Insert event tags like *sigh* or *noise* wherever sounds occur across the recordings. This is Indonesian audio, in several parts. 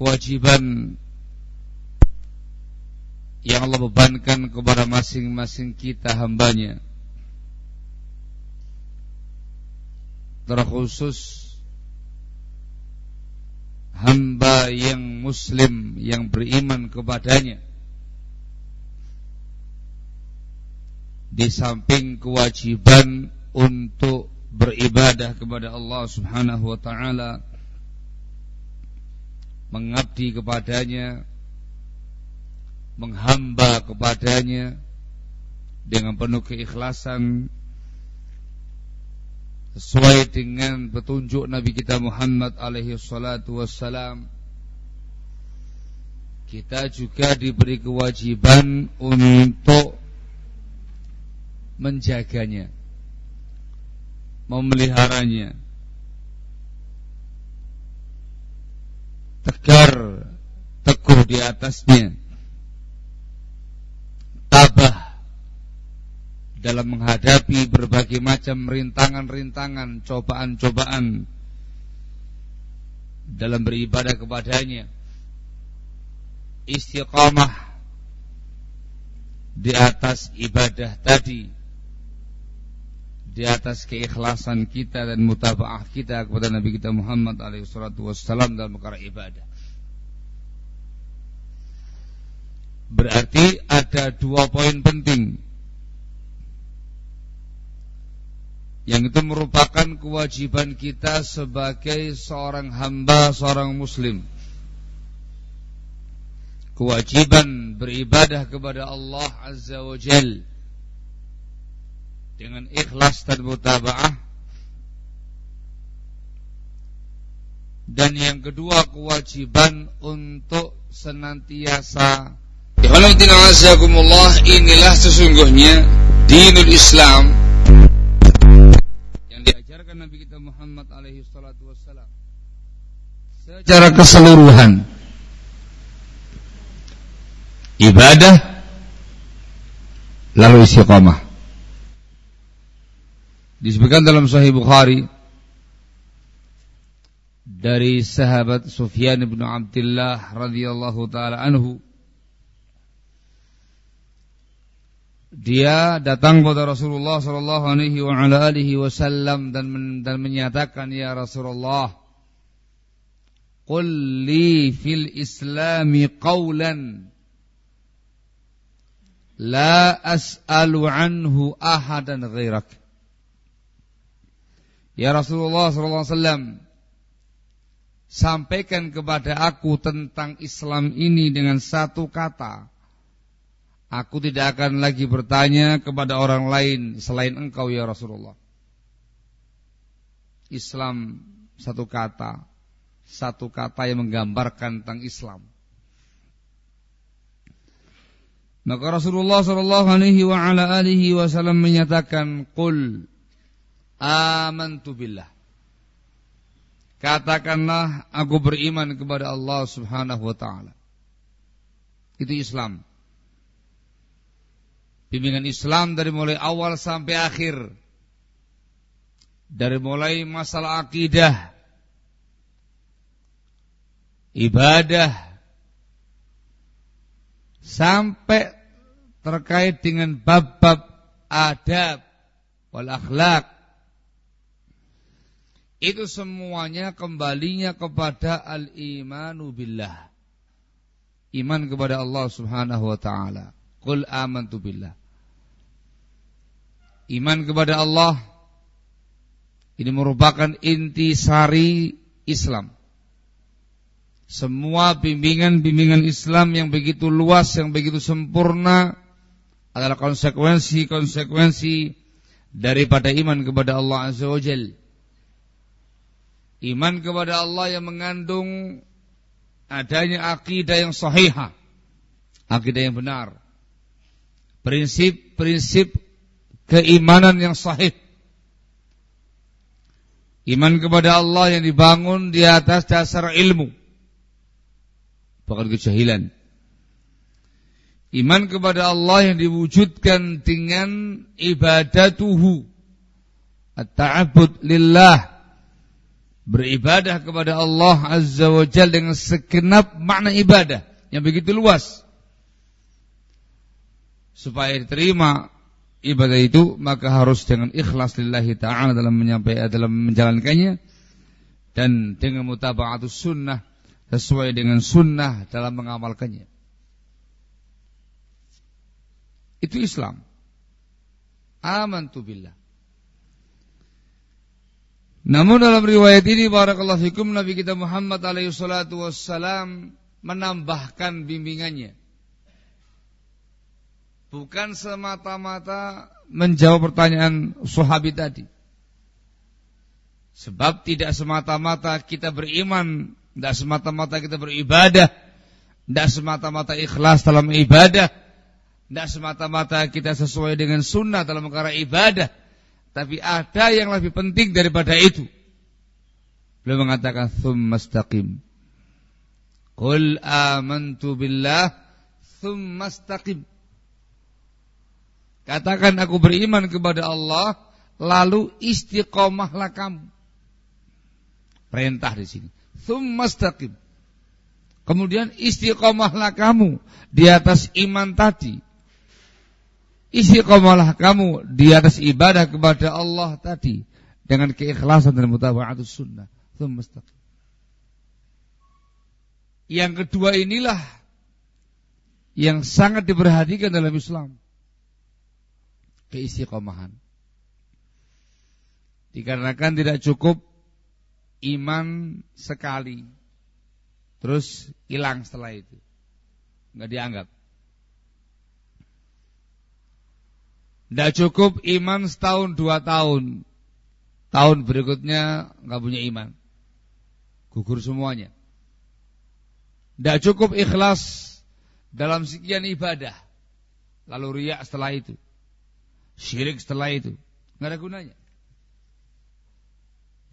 kewajiban yang Allah bebankan kepada masing-masing kita hambanya. Terkhusus hamba yang muslim yang beriman kepadanya. Di samping kewajiban untuk beribadah kepada Allah Subhanahu wa taala mengabdi kepadanya menghamba kepadanya dengan penuh keikhlasan sesuai dengan petunjuk Nabi kita Muhammad alaihi salatu wassalam. Kita juga diberi kewajiban untuk menjaganya memeliharanya tegar teguh di atasnya tabah dalam menghadapi berbagai macam rintangan-rintangan, cobaan-cobaan dalam beribadah kepadanya. Istiqamah di atas ibadah tadi, di atas keikhlasan kita dan mutabaah kita kepada Nabi kita Muhammad SAW dalam perkara ibadah. Berarti ada dua poin penting. Yang itu merupakan kewajiban kita sebagai seorang hamba, seorang muslim. Kewajiban beribadah kepada Allah Azza wa Jal Dengan ikhlas dan mutaba'ah. Dan yang kedua kewajiban untuk senantiasa. Inilah sesungguhnya dinul Islam. Yang diajarkan Nabi kita Muhammad alaihi salatu wassalam. Secara keseluruhan. Ibadah. Lalu istiqamah Disebutkan dalam Sahih Bukhari dari sahabat Sufyan bin Abdullah radhiyallahu taala anhu. Dia datang kepada Rasulullah sallallahu alaihi wa ala alihi wasallam dan dan menyatakan ya Rasulullah qul li fil islami qawlan la as'alu anhu ahadan ghairak Ya Rasulullah wasallam sampaikan kepada aku tentang Islam ini dengan satu kata. Aku tidak akan lagi bertanya kepada orang lain selain engkau ya Rasulullah. Islam satu kata, satu kata yang menggambarkan tentang Islam. Maka Rasulullah Wasallam menyatakan, "Qul amantu billah." Katakanlah aku beriman kepada Allah Subhanahu wa taala. Itu Islam. Bimbingan Islam dari mulai awal sampai akhir. Dari mulai masalah akidah, ibadah sampai terkait dengan bab-bab adab wal akhlak itu semuanya kembalinya kepada al-imanu billah. Iman kepada Allah Subhanahu wa taala. Qul amantu billah. Iman kepada Allah ini merupakan inti sari Islam. Semua bimbingan-bimbingan Islam yang begitu luas, yang begitu sempurna adalah konsekuensi-konsekuensi daripada iman kepada Allah Azza wa Jalla. Iman kepada Allah yang mengandung adanya akidah yang sahihah. Akidah yang benar. Prinsip-prinsip keimanan yang sahih. Iman kepada Allah yang dibangun di atas dasar ilmu. Bukan kejahilan. Iman kepada Allah yang diwujudkan dengan ibadatuhu. At-ta'abud lillah beribadah kepada Allah Azza wa Jal dengan segenap makna ibadah yang begitu luas. Supaya diterima ibadah itu maka harus dengan ikhlas lillahi ta'ala dalam menyampaikan dalam menjalankannya dan dengan mutaba'atus sunnah sesuai dengan sunnah dalam mengamalkannya. Itu Islam. Amantu billah. Namun dalam riwayat ini barakallahu fikum Nabi kita Muhammad alaihi salatu wassalam menambahkan bimbingannya. Bukan semata-mata menjawab pertanyaan sahabat tadi. Sebab tidak semata-mata kita beriman, tidak semata-mata kita beribadah, tidak semata-mata ikhlas dalam ibadah, tidak semata-mata kita sesuai dengan sunnah dalam perkara ibadah, tapi ada yang lebih penting daripada itu. Beliau mengatakan thummastaqim. Qul amantu billah thummastaqim. Katakan aku beriman kepada Allah lalu istiqomahlah kamu. Perintah di sini. Thummastaqim. Kemudian istiqomahlah kamu di atas iman tadi Istiqomalah kamu di atas ibadah kepada Allah tadi dengan keikhlasan dan mutaba'atus sunnah. Yang kedua inilah yang sangat diperhatikan dalam Islam. Keistiqomahan. Dikarenakan tidak cukup iman sekali. Terus hilang setelah itu. Enggak dianggap. Tidak cukup iman setahun dua tahun. Tahun berikutnya nggak punya iman. Gugur semuanya. Tidak cukup ikhlas dalam sekian ibadah. Lalu riak setelah itu. Syirik setelah itu. Nggak ada gunanya.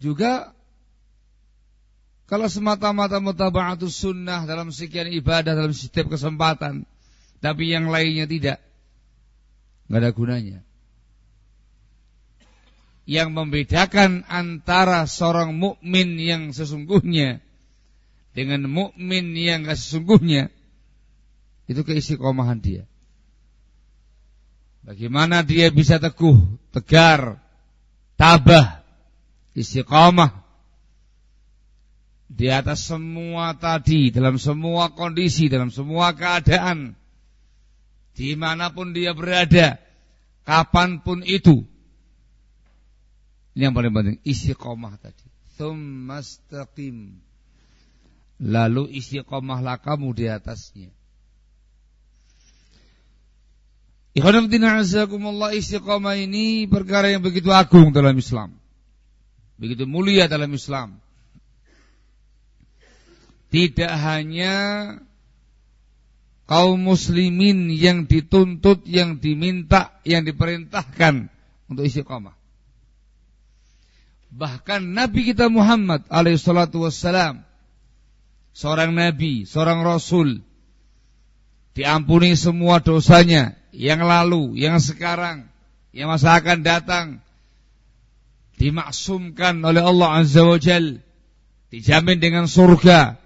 Juga kalau semata-mata mutaba'atus sunnah dalam sekian ibadah dalam setiap kesempatan. Tapi yang lainnya tidak nggak ada gunanya. yang membedakan antara seorang mukmin yang sesungguhnya dengan mukmin yang gak sesungguhnya itu keistiqomahan dia. Bagaimana dia bisa teguh, tegar, tabah, istiqamah di atas semua tadi, dalam semua kondisi, dalam semua keadaan, di mana pun dia berada, kapan pun itu. Ini yang paling penting, istiqomah tadi. Thummastaqim. Lalu istiqomahlah kamu di atasnya. Ikhwanatina azakumullah istiqamah ini perkara yang begitu agung dalam Islam. Begitu mulia dalam Islam. Tidak hanya kaum muslimin yang dituntut, yang diminta, yang diperintahkan untuk istiqamah. Bahkan Nabi kita Muhammad alaihissalatu wassalam seorang nabi, seorang rasul diampuni semua dosanya yang lalu, yang sekarang, yang masa akan datang dimaksumkan oleh Allah Azza wa Jal dijamin dengan surga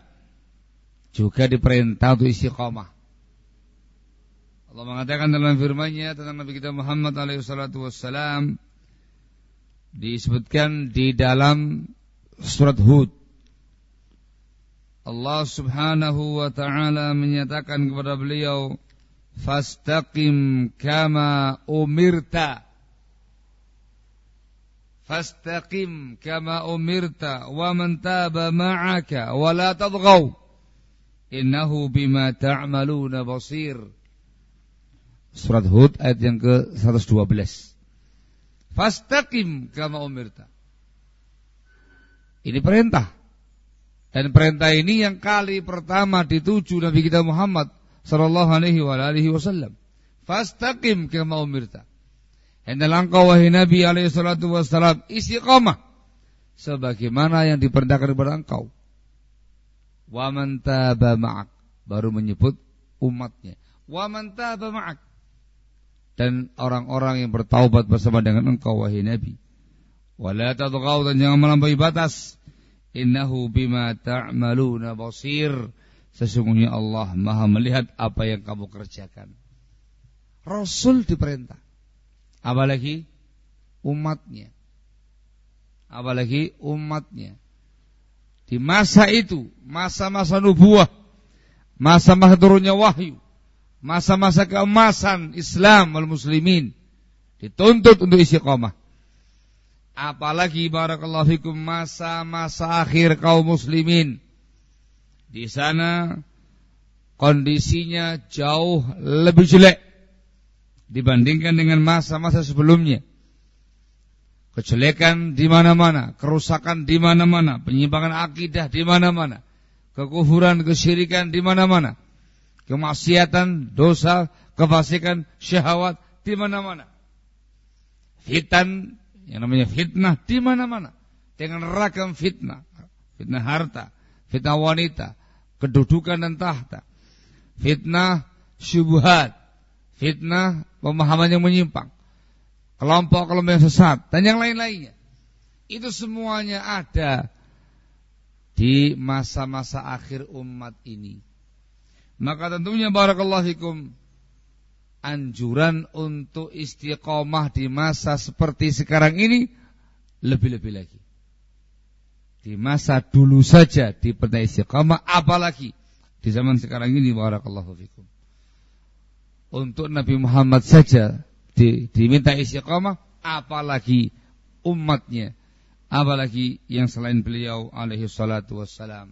juga diperintah untuk istiqamah Allah mengatakan dalam firman-Nya tentang Nabi kita Muhammad alaihi salatu wassalam disebutkan di dalam surat Hud. Allah Subhanahu wa taala menyatakan kepada beliau fastaqim kama umirta. Fastaqim kama umirta wa man taba ma'aka wa la tadghaw. Innahu bima ta'maluna basir Surat Hud ayat yang ke-112 Fastaqim kama umirta Ini perintah Dan perintah ini yang kali pertama dituju Nabi kita Muhammad sallallahu alaihi wa alihi wasallam. Fastaqim kama umirta. Hendaklah engkau wahai Nabi alaihi salatu wasallam istiqamah sebagaimana yang diperintahkan kepada engkau. Wa man taba ma'ak baru menyebut umatnya. Wa man taba ma'ak dan orang-orang yang bertaubat bersama dengan engkau wahai Nabi. Wala tadghaw dan jangan melampaui batas. Innahu bima ta'maluna basir Sesungguhnya Allah maha melihat apa yang kamu kerjakan. Rasul diperintah. Apalagi umatnya. Apalagi umatnya. Di masa itu, masa-masa nubuah, masa-masa turunnya wahyu, masa-masa keemasan Islam wal muslimin, dituntut untuk istiqomah. Apalagi barakallahu fikum masa-masa akhir kaum muslimin di sana kondisinya jauh lebih jelek dibandingkan dengan masa-masa sebelumnya. Kejelekan di mana-mana, kerusakan di mana-mana, penyimpangan akidah di mana-mana, kekufuran, kesyirikan di mana-mana, kemaksiatan, dosa, kefasikan, syahwat di mana-mana. Fitan yang namanya fitnah di mana-mana dengan ragam fitnah, fitnah harta, fitnah wanita, kedudukan dan tahta. Fitnah syubhat, fitnah pemahaman yang menyimpang, kelompok-kelompok yang sesat dan yang lain-lainnya. Itu semuanya ada di masa-masa akhir umat ini. Maka tentunya barakallahu fikum anjuran untuk istiqomah di masa seperti sekarang ini lebih-lebih lagi. Di masa dulu saja di pernah istiqamah apalagi di zaman sekarang ini barakallahu fikum. Untuk Nabi Muhammad saja di, diminta istiqamah apalagi umatnya apalagi yang selain beliau alaihi salatu wassalam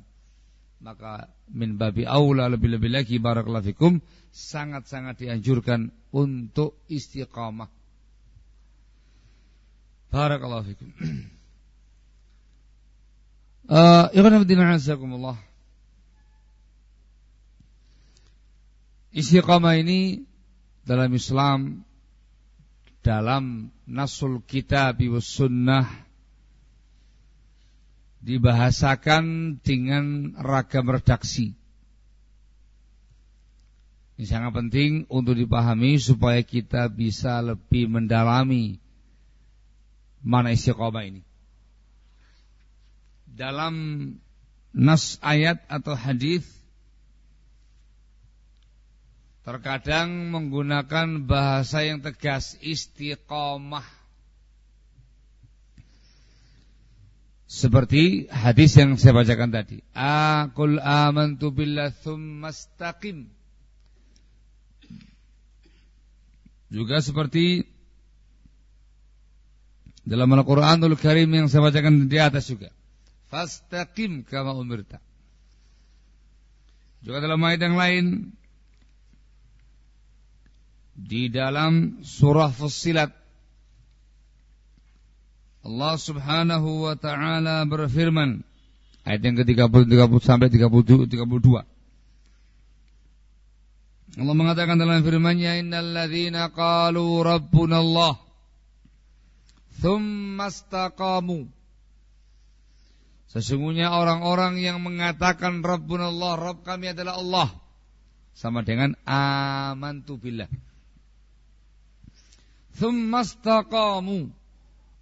maka min babi aula lebih-lebih lagi barakallahu fikum sangat-sangat dianjurkan untuk istiqamah. Barakallahu fikum. *clears throat* Uh, Istiqamah ini dalam Islam dalam nasul kitab wa sunnah dibahasakan dengan ragam redaksi. Ini sangat penting untuk dipahami supaya kita bisa lebih mendalami mana istiqomah ini. Dalam nas ayat atau hadis terkadang menggunakan bahasa yang tegas istiqomah seperti hadis yang saya bacakan tadi. Aqul amantu billah thumma istaqim. Juga seperti dalam Al-Qur'anul Karim yang saya bacakan di atas juga. Fastaqim kama umirta. Juga dalam ayat yang lain di dalam surah Fussilat Allah Subhanahu wa taala berfirman. Ayat yang ke-30 30 sampai 30 32 Allah mengatakan dalam firman-Nya innal ladzina qalu rabbuna Allah thumma istaqamu. Sesungguhnya orang-orang yang mengatakan Rabbuna Allah, Rabb kami adalah Allah sama dengan amantu billah. Thummastaqamu.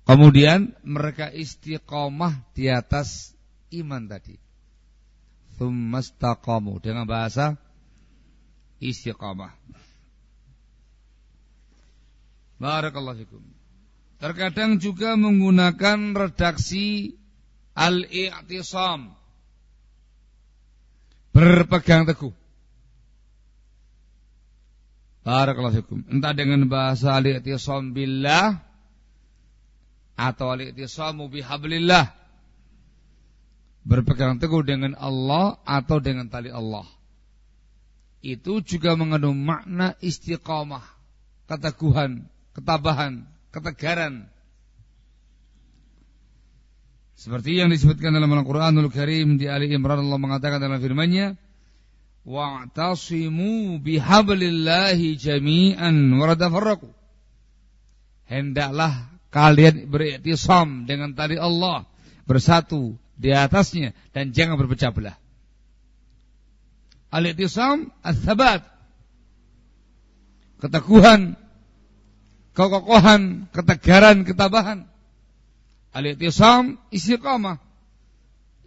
Kemudian mereka istiqomah di atas iman tadi. Thummastaqamu dengan bahasa istiqomah. Barakallahu fikum. Terkadang juga menggunakan redaksi al-i'tisam. Berpegang teguh. Barakallahu fikum. Entah dengan bahasa al-i'tisam billah atau al-i'tisamu bihablillah. Berpegang teguh dengan Allah atau dengan tali Allah. Itu juga mengandung makna istiqamah, keteguhan, ketabahan, ketegaran. Seperti yang disebutkan dalam Al-Quranul Karim di Ali Imran Allah mengatakan dalam firman-Nya, wa'tasimu bihablillahi jami'an waradafarraku. Hendaklah kalian beriktisam dengan tali Allah bersatu di atasnya dan jangan berpecah belah. Al-iktisam al-thabat. Keteguhan, kekokohan, ketegaran, ketabahan. Al-iktisam istiqamah.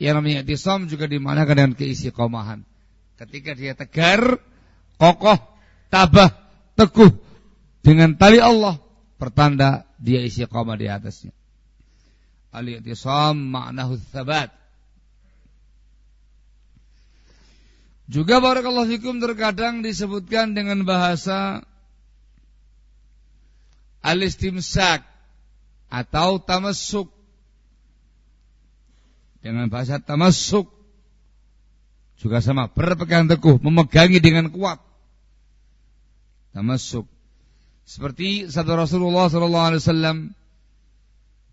Yang namanya iktisam juga dimanakan dengan keistiqomahan. Ketika dia tegar, kokoh, tabah, teguh dengan tali Allah, pertanda dia isi koma di atasnya. Al-i'tisam ma'nahu thabat. Juga barakallahu fikum terkadang disebutkan dengan bahasa al-istimsak atau tamassuk. Dengan bahasa tamassuk juga sama, berpegang teguh, memegangi dengan kuat. Tamasuk. Seperti sabda Rasulullah sallallahu alaihi wasallam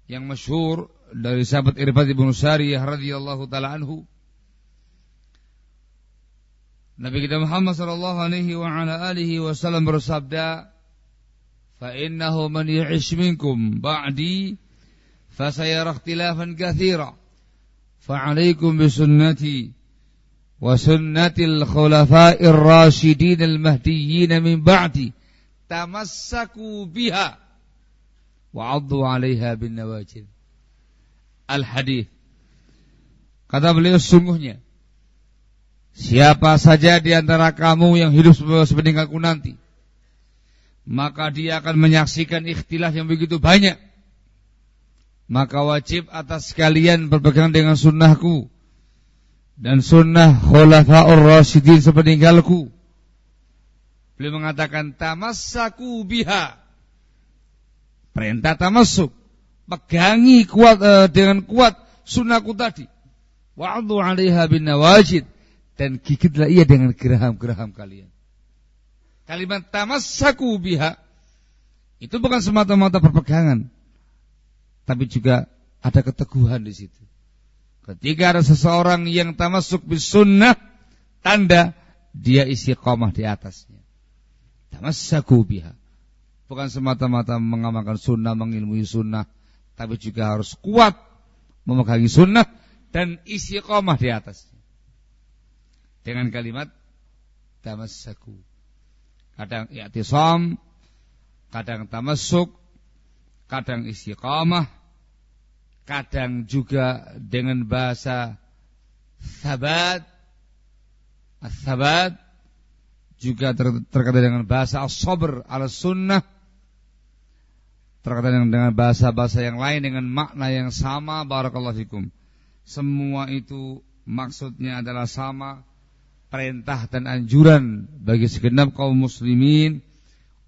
yang masyhur dari sahabat Irbad bin Sariyah radhiyallahu taala anhu. Nabi kita Muhammad sallallahu alaihi wa ala alihi wasallam bersabda, "Fa innahu man ya'ish minkum ba'di fa katsira. Fa 'alaikum bi sunnati وسنة الخلفاء الراشدين المهديين من بعدي tamassaku biha wa 'addu 'alaiha bin nawajid. Al hadis. Kata beliau sungguhnya siapa saja di antara kamu yang hidup sepeninggalku nanti maka dia akan menyaksikan ikhtilaf yang begitu banyak. Maka wajib atas kalian berpegang dengan sunnahku dan sunnah khulafaur rasyidin sepeninggalku Beliau mengatakan tamassaku biha. Perintah tamassuk. Pegangi kuat uh, dengan kuat sunnahku tadi. Wa'adhu 'alaiha bin nawajid dan gigitlah ia dengan geraham-geraham kalian. Kalimat tamassaku biha itu bukan semata-mata perpegangan, tapi juga ada keteguhan di situ. Ketika ada seseorang yang tamasuk bis sunnah, tanda dia istiqamah di atasnya. Tamassaku biha. Bukan semata-mata mengamalkan sunnah, mengilmui sunnah, tapi juga harus kuat memegangi sunnah dan istiqamah di atasnya. Dengan kalimat tamassaku. Kadang i'tisam, kadang tamasuk, kadang istiqamah, kadang juga dengan bahasa sabat sabat juga ter terkadang dengan bahasa as-sabr ala sunnah terkadang dengan bahasa-bahasa yang lain dengan makna yang sama barakallahu fikum. Semua itu maksudnya adalah sama perintah dan anjuran bagi segenap kaum muslimin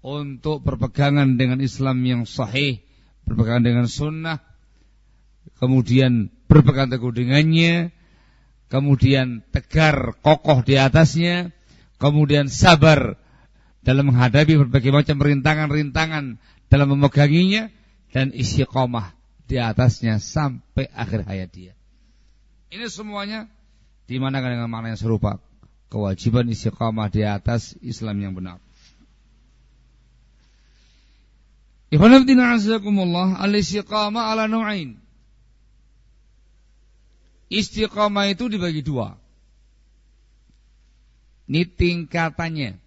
untuk berpegangan dengan Islam yang sahih berpegangan dengan sunnah kemudian berpegang teguh dengannya, kemudian tegar kokoh di atasnya, kemudian sabar dalam menghadapi berbagai macam rintangan-rintangan dalam memeganginya dan istiqomah di atasnya sampai akhir hayat dia. Ini semuanya dimanakan dengan makna yang serupa. Kewajiban istiqomah di atas Islam yang benar. Ala nu'ain. Istiqamah itu dibagi dua. Ini tingkatannya.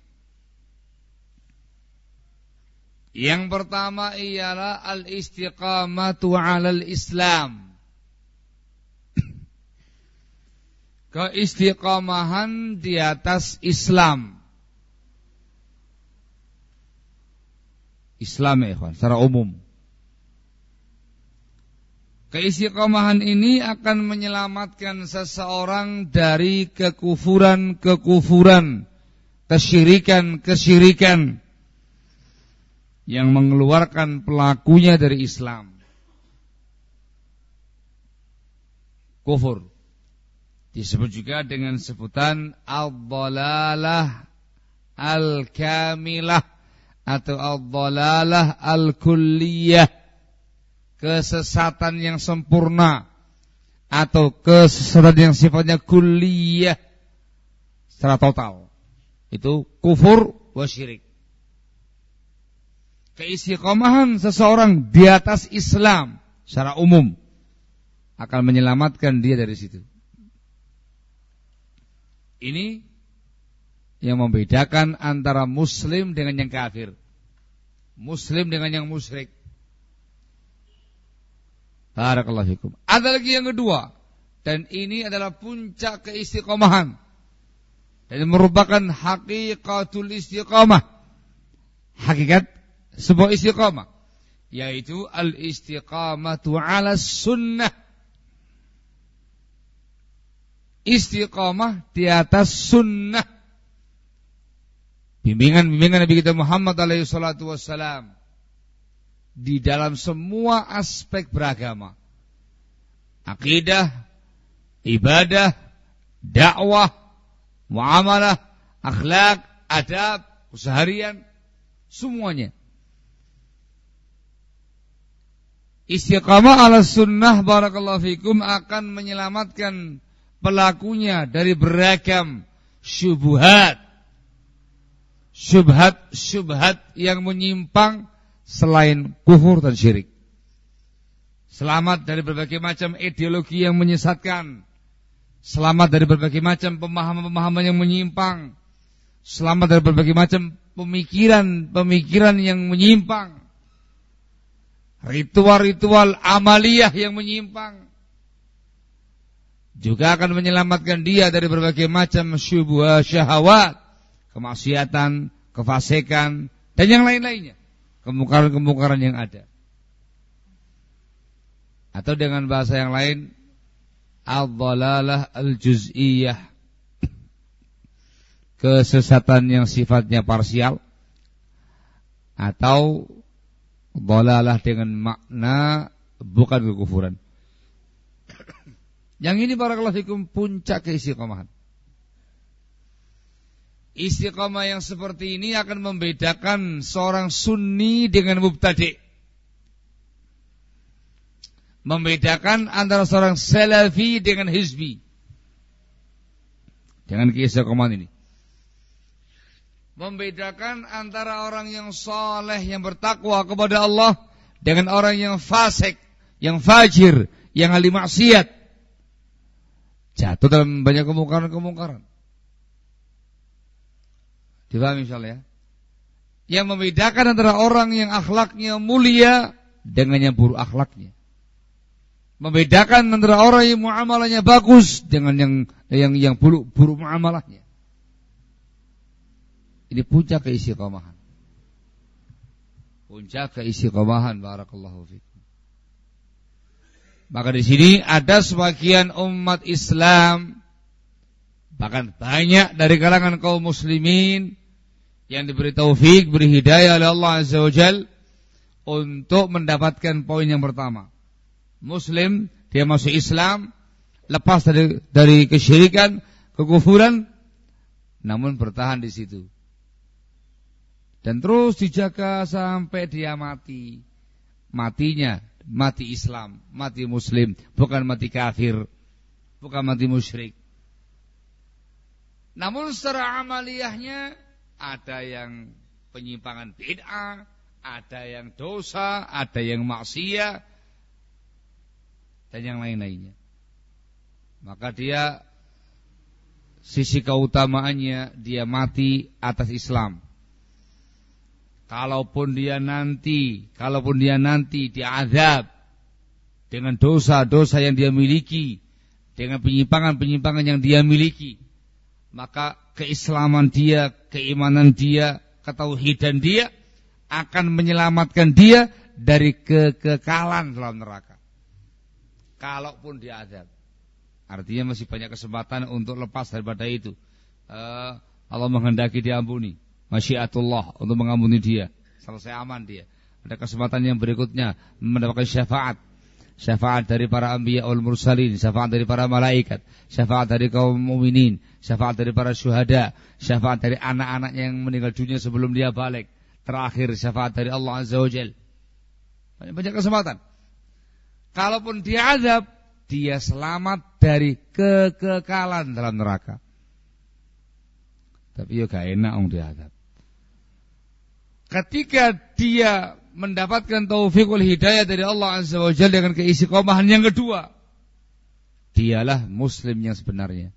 Yang pertama ialah al-istiqamatu 'alal Islam. Keistiqamahan di atas Islam. Islam ya, secara umum. Keistiqomahan ini akan menyelamatkan seseorang dari kekufuran-kekufuran, kesyirikan-kesyirikan yang mengeluarkan pelakunya dari Islam. Kufur disebut juga dengan sebutan al-dhalalah al-kamilah atau al-dhalalah al-kulliyah kesesatan yang sempurna atau kesesatan yang sifatnya kuliah secara total. Itu kufur wa syirik. Keistiqomahan seseorang di atas Islam secara umum akan menyelamatkan dia dari situ. Ini yang membedakan antara muslim dengan yang kafir. Muslim dengan yang musyrik. Barakallahu fikum. Ada lagi yang kedua dan ini adalah puncak keistiqomahan dan merupakan hakikatul istiqamah. Hakikat sebuah istiqamah yaitu al istiqamatu ala sunnah. Istiqamah di atas sunnah. Bimbingan-bimbingan Nabi kita Muhammad alaihi salatu wassalam di dalam semua aspek beragama. Akidah, ibadah, dakwah, muamalah, akhlak, adab, keseharian, semuanya. Istiqamah ala sunnah barakallahu fikum akan menyelamatkan pelakunya dari beragam syubhat. Syubhat-syubhat yang menyimpang selain kufur dan syirik. Selamat dari berbagai macam ideologi yang menyesatkan. Selamat dari berbagai macam pemahaman-pemahaman yang menyimpang. Selamat dari berbagai macam pemikiran-pemikiran yang menyimpang. Ritual-ritual amaliyah yang menyimpang. Juga akan menyelamatkan dia dari berbagai macam syubha syahwat, kemaksiatan, kefasikan, dan yang lain-lainnya kemungkaran-kemungkaran yang ada. Atau dengan bahasa yang lain, al-dhalalah al-juz'iyah. Kesesatan yang sifatnya parsial atau dhalalah dengan makna bukan kekufuran. Yang ini para fikum puncak keistiqomahan. Istiqamah yang seperti ini akan membedakan seorang sunni dengan mubtadi. Membedakan antara seorang salafi dengan hizbi. Dengan keistiqamahan ini. Membedakan antara orang yang soleh, yang bertakwa kepada Allah dengan orang yang fasik, yang fajir, yang ahli maksiat. Jatuh dalam banyak kemungkaran-kemungkaran. Dipahami misalnya ya? Yang membedakan antara orang yang akhlaknya mulia dengan yang buruk akhlaknya. Membedakan antara orang yang muamalahnya bagus dengan yang yang yang buruk buruk muamalahnya. Ini puncak keistiqomahan. Puncak keistiqomahan barakallahu fikum. Maka di sini ada sebagian umat Islam bahkan banyak dari kalangan kaum muslimin yang diberi taufik, beri hidayah oleh Allah Azza wa Jal untuk mendapatkan poin yang pertama. Muslim, dia masuk Islam, lepas dari, dari kesyirikan, kekufuran, namun bertahan di situ. Dan terus dijaga sampai dia mati. Matinya mati Islam, mati Muslim, bukan mati kafir, bukan mati musyrik. Namun secara amaliyahnya ada yang penyimpangan bid'ah, ada yang dosa, ada yang maksiat, dan yang lain-lainnya. Maka dia sisi keutamaannya dia mati atas Islam. Kalaupun dia nanti, kalaupun dia nanti diazab dengan dosa-dosa yang dia miliki, dengan penyimpangan-penyimpangan yang dia miliki, maka keislaman dia, keimanan dia, ketauhidan dia akan menyelamatkan dia dari kekekalan dalam neraka. Kalaupun diazab. Artinya masih banyak kesempatan untuk lepas daripada itu. Uh, Allah menghendaki diampuni. Masyiatullah untuk mengampuni dia. Selesai aman dia. Ada kesempatan yang berikutnya mendapatkan syafaat syafaat dari para anbiya ul mursalin, syafaat dari para malaikat, syafaat dari kaum muminin, syafaat dari para syuhada, syafaat dari anak-anak yang meninggal dunia sebelum dia balik, terakhir syafaat dari Allah Azza wa Jal. Banyak, banyak kesempatan. Kalaupun dia azab, dia selamat dari kekekalan dalam neraka. Tapi ya gak enak orang diazab. Ketika dia mendapatkan taufikul hidayah dari Allah Azza wa Jalla dengan keistiqomahan yang kedua. Dialah muslim yang sebenarnya.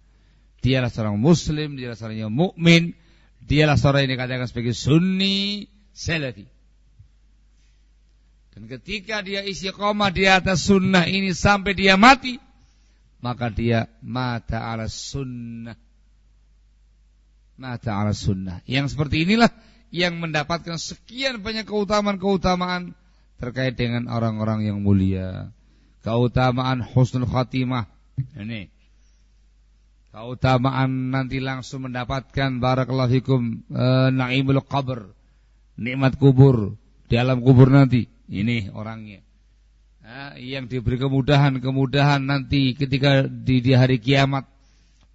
Dialah seorang muslim, dialah seorang yang mukmin, dialah seorang yang dikatakan sebagai sunni salafi. Dan ketika dia istiqomah di atas sunnah ini sampai dia mati, maka dia mata ala sunnah. Mata ala sunnah. Yang seperti inilah yang mendapatkan sekian banyak keutamaan-keutamaan terkait dengan orang-orang yang mulia. Keutamaan husnul khatimah. Ini. Keutamaan nanti langsung mendapatkan barakallahu fikum e, naimul qabr. Nikmat kubur di alam kubur nanti. Ini orangnya. Nah, yang diberi kemudahan-kemudahan nanti ketika di, di hari kiamat.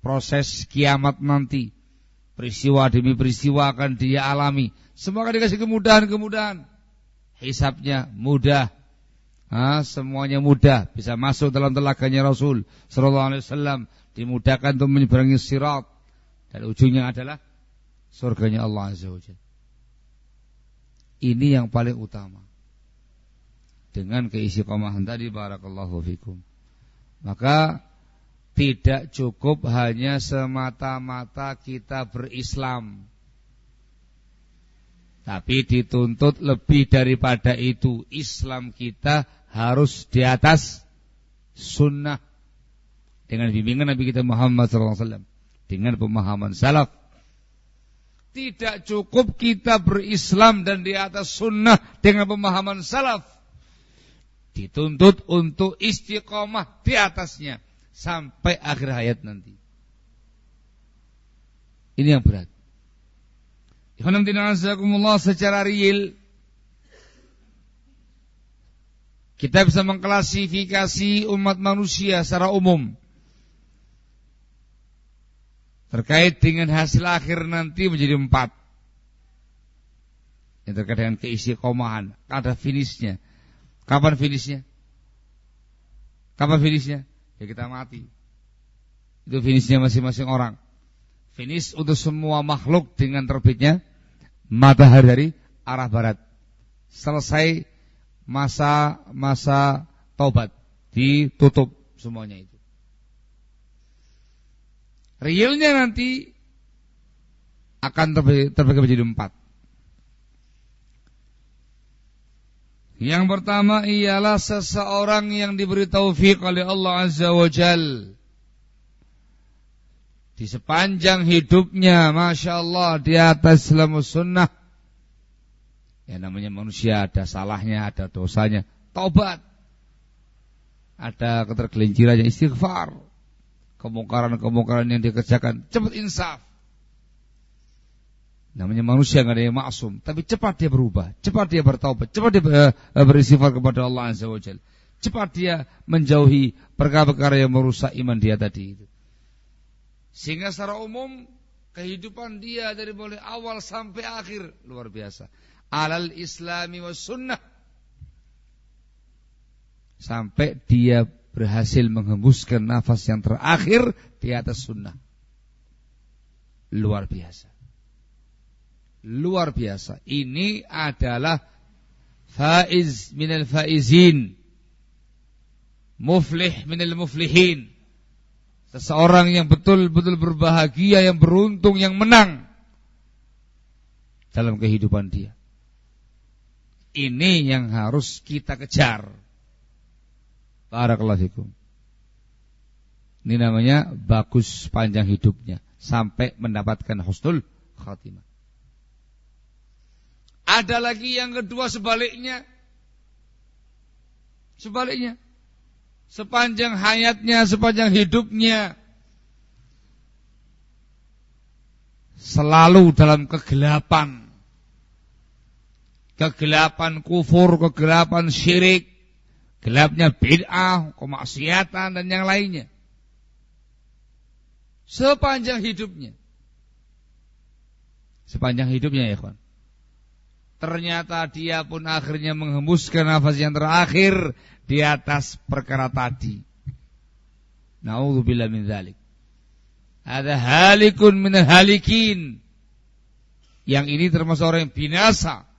Proses kiamat nanti Peristiwa demi peristiwa akan dia alami. Akan dikasih kemudahan-kemudahan. Hisapnya mudah. Ha, semuanya mudah. Bisa masuk dalam telaganya Rasul Sallallahu Alaihi Wasallam. Dimudahkan untuk menyeberangi sirat. Dan ujungnya adalah surganya Allah Azza wa Ini yang paling utama. Dengan keisi komahan tadi barakallahu fikum. Maka tidak cukup hanya semata-mata kita berislam. Tapi dituntut lebih daripada itu. Islam kita harus di atas sunnah. Dengan bimbingan Nabi kita Muhammad SAW. Dengan pemahaman salaf. Tidak cukup kita berislam dan di atas sunnah dengan pemahaman salaf. Dituntut untuk istiqomah di atasnya sampai akhir hayat nanti. Ini yang berat. Alhamdulillah secara real kita bisa mengklasifikasi umat manusia secara umum. Terkait dengan hasil akhir nanti menjadi empat. Yang terkait dengan keisi komahan ada finishnya. Kapan finishnya? Kapan finishnya ya kita mati. Itu finishnya masing-masing orang. Finish untuk semua makhluk dengan terbitnya matahari dari arah barat. Selesai masa masa taubat, ditutup semuanya itu. Realnya nanti akan terbagi, terbagi menjadi empat. Yang pertama ialah seseorang yang diberi taufik oleh Allah Azza wa Jal. Di sepanjang hidupnya, Masya Allah, di atas Islam sunnah. Ya namanya manusia ada salahnya, ada dosanya. Taubat. Ada ketergelinciran istighfar. Kemungkaran-kemungkaran yang dikerjakan. Cepat insaf. Namanya manusia nggak ada yang maksum, tapi cepat dia berubah, cepat dia bertaubat, cepat dia uh, berisifat kepada Allah Azza wa Jalla. Cepat dia menjauhi perkara-perkara yang merusak iman dia tadi itu. Sehingga secara umum kehidupan dia dari mulai awal sampai akhir luar biasa. Alal Islami was sunnah. Sampai dia berhasil menghembuskan nafas yang terakhir di atas sunnah. Luar biasa luar biasa. Ini adalah faiz minal faizin. Muflih minal muflihin. Seseorang yang betul-betul berbahagia, yang beruntung, yang menang dalam kehidupan dia. Ini yang harus kita kejar. Barakallahu fikum. Ini namanya bagus panjang hidupnya sampai mendapatkan husnul khatimah. Ada lagi yang kedua sebaliknya. Sebaliknya. Sepanjang hayatnya, sepanjang hidupnya. Selalu dalam kegelapan. Kegelapan kufur, kegelapan syirik. Gelapnya bid'ah, kemaksiatan dan yang lainnya. Sepanjang hidupnya. Sepanjang hidupnya ya kawan. Ternyata dia pun akhirnya menghembuskan nafas yang terakhir di atas perkara tadi. Nauzubillah min dzalik. Ada halikun min halikin. Yang ini termasuk orang yang binasa.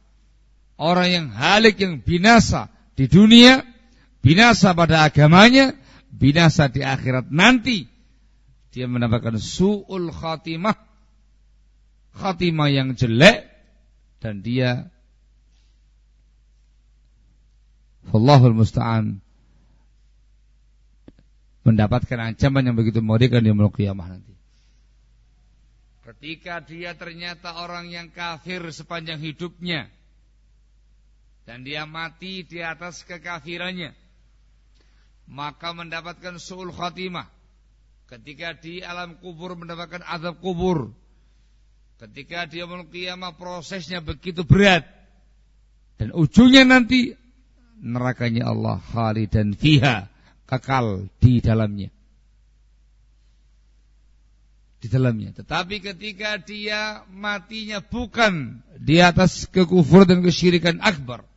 Orang yang halik yang binasa di dunia, binasa pada agamanya, binasa di akhirat nanti. Dia mendapatkan su'ul khatimah. Khatimah yang jelek dan dia Wallahul musta'an mendapatkan ancaman yang begitu mengerikan di muluk kiamah nanti. Ketika dia ternyata orang yang kafir sepanjang hidupnya dan dia mati di atas kekafirannya, maka mendapatkan suul khatimah. Ketika di alam kubur mendapatkan azab kubur, Ketika dia kiamah prosesnya begitu berat. Dan ujungnya nanti nerakanya Allah dan fiha kekal di dalamnya. Di dalamnya. Tetapi ketika dia matinya bukan di atas kekufur dan kesyirikan akbar.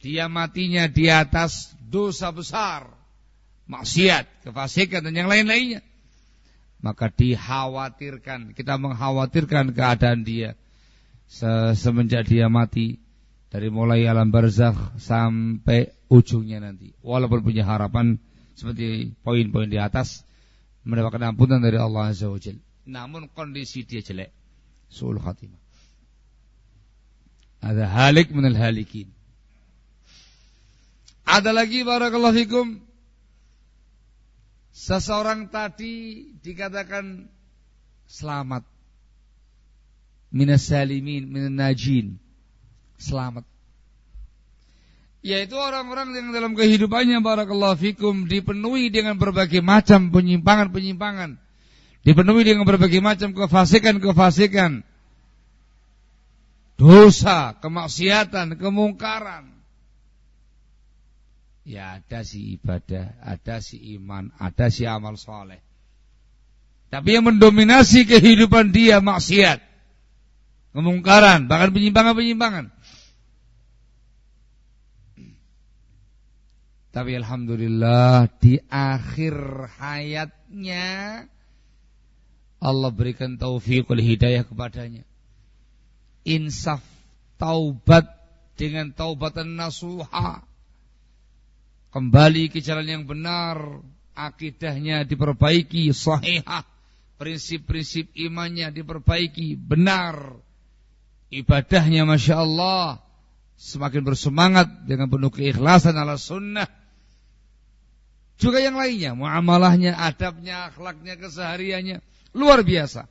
Dia matinya di atas dosa besar, maksiat, kefasikan dan yang lain-lainnya maka dikhawatirkan, kita mengkhawatirkan keadaan dia semenjak dia mati dari mulai alam barzakh sampai ujungnya nanti. Walaupun punya harapan seperti poin-poin di atas mendapatkan ampunan dari Allah Azza wa Namun kondisi dia jelek. Su'ul khatimah. Ada halik minal halikin. Ada lagi barakallahu fikum Seseorang tadi dikatakan selamat. Minas salimin, minas najin. Selamat. Yaitu orang-orang yang dalam kehidupannya barakallahu fikum dipenuhi dengan berbagai macam penyimpangan-penyimpangan. Dipenuhi dengan berbagai macam kefasikan-kefasikan. Dosa, kemaksiatan, kemungkaran. Ya ada si ibadah, ada si iman, ada si amal soleh. Tapi yang mendominasi kehidupan dia maksiat. Kemungkaran, bahkan penyimpangan-penyimpangan. Tapi Alhamdulillah di akhir hayatnya Allah berikan taufiqul hidayah kepadanya. Insaf, taubat dengan taubatan nasuha kembali ke jalan yang benar, akidahnya diperbaiki, sahihah, prinsip-prinsip imannya diperbaiki, benar, ibadahnya masya Allah, semakin bersemangat dengan penuh keikhlasan ala sunnah. Juga yang lainnya, muamalahnya, adabnya, akhlaknya, kesehariannya, luar biasa.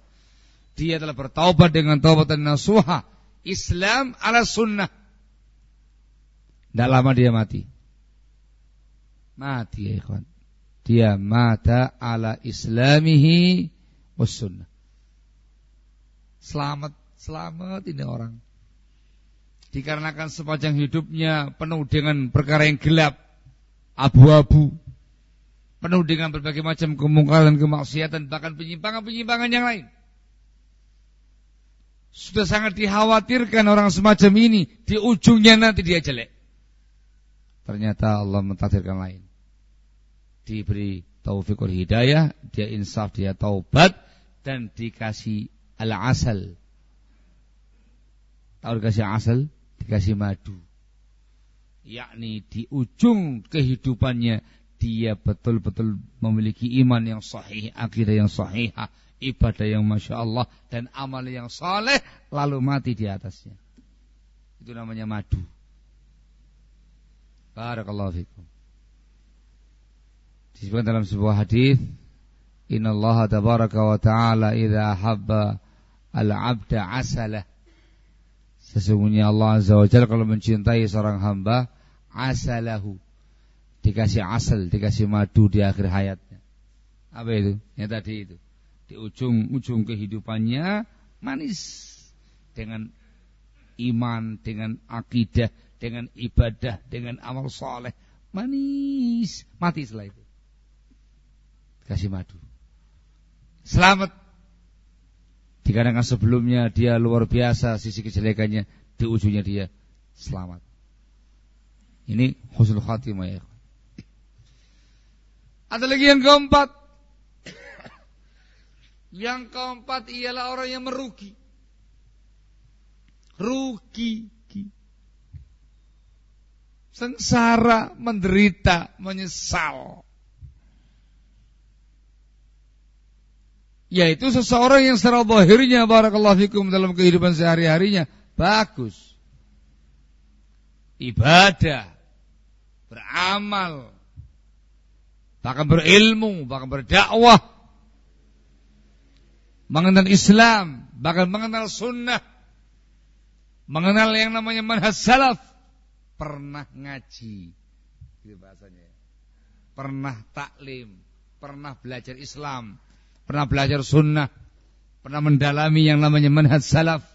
Dia telah bertaubat dengan taubat dan nasuha. Islam ala sunnah. Tidak lama dia mati. Mati ya ikhwan. Dia mata ala islamihi was sunnah. Selamat, selamat ini orang. Dikarenakan sepanjang hidupnya penuh dengan perkara yang gelap, abu-abu, penuh dengan berbagai macam kemungkaran, kemaksiatan, bahkan penyimpangan-penyimpangan yang lain. Sudah sangat dikhawatirkan orang semacam ini di ujungnya nanti dia jelek. Ternyata Allah mentakdirkan lain. Diberi taufikul hidayah, dia insaf, dia taubat dan dikasih al-asal. Tahu dikasih asal? Dikasih madu. Yakni di ujung kehidupannya dia betul-betul memiliki iman yang sahih, akidah yang sahihah, ibadah yang masya Allah dan amal yang saleh lalu mati di atasnya. Itu namanya madu. Barakallahu fikum. Disebutkan dalam sebuah hadis, Inna Allah tabaraka wa ta'ala idza habba al-'abda asalah. Sesungguhnya Allah Azza wa Jalla kalau mencintai seorang hamba, asalahu. Dikasih asal, dikasih madu di akhir hayatnya. Apa itu? Yang tadi itu di ujung-ujung kehidupannya manis dengan iman, dengan akidah, dengan ibadah, dengan amal soleh, manis, mati setelah itu. Kasih madu. Selamat. Dikarenakan sebelumnya dia luar biasa sisi kejelekannya, di ujungnya dia selamat. Ini husnul khatimah ya. Ada lagi yang keempat, yang keempat ialah orang yang merugi. Rugi. Sengsara, menderita, menyesal. Yaitu seseorang yang secara bahirnya barakallahu fikum dalam kehidupan sehari-harinya bagus. Ibadah, beramal, bahkan berilmu, bahkan berdakwah, mengenal Islam, bahkan mengenal sunnah, mengenal yang namanya manhaj salaf, pernah ngaji, gitu bahasanya, pernah taklim, pernah belajar Islam, pernah belajar sunnah, pernah mendalami yang namanya manhaj salaf,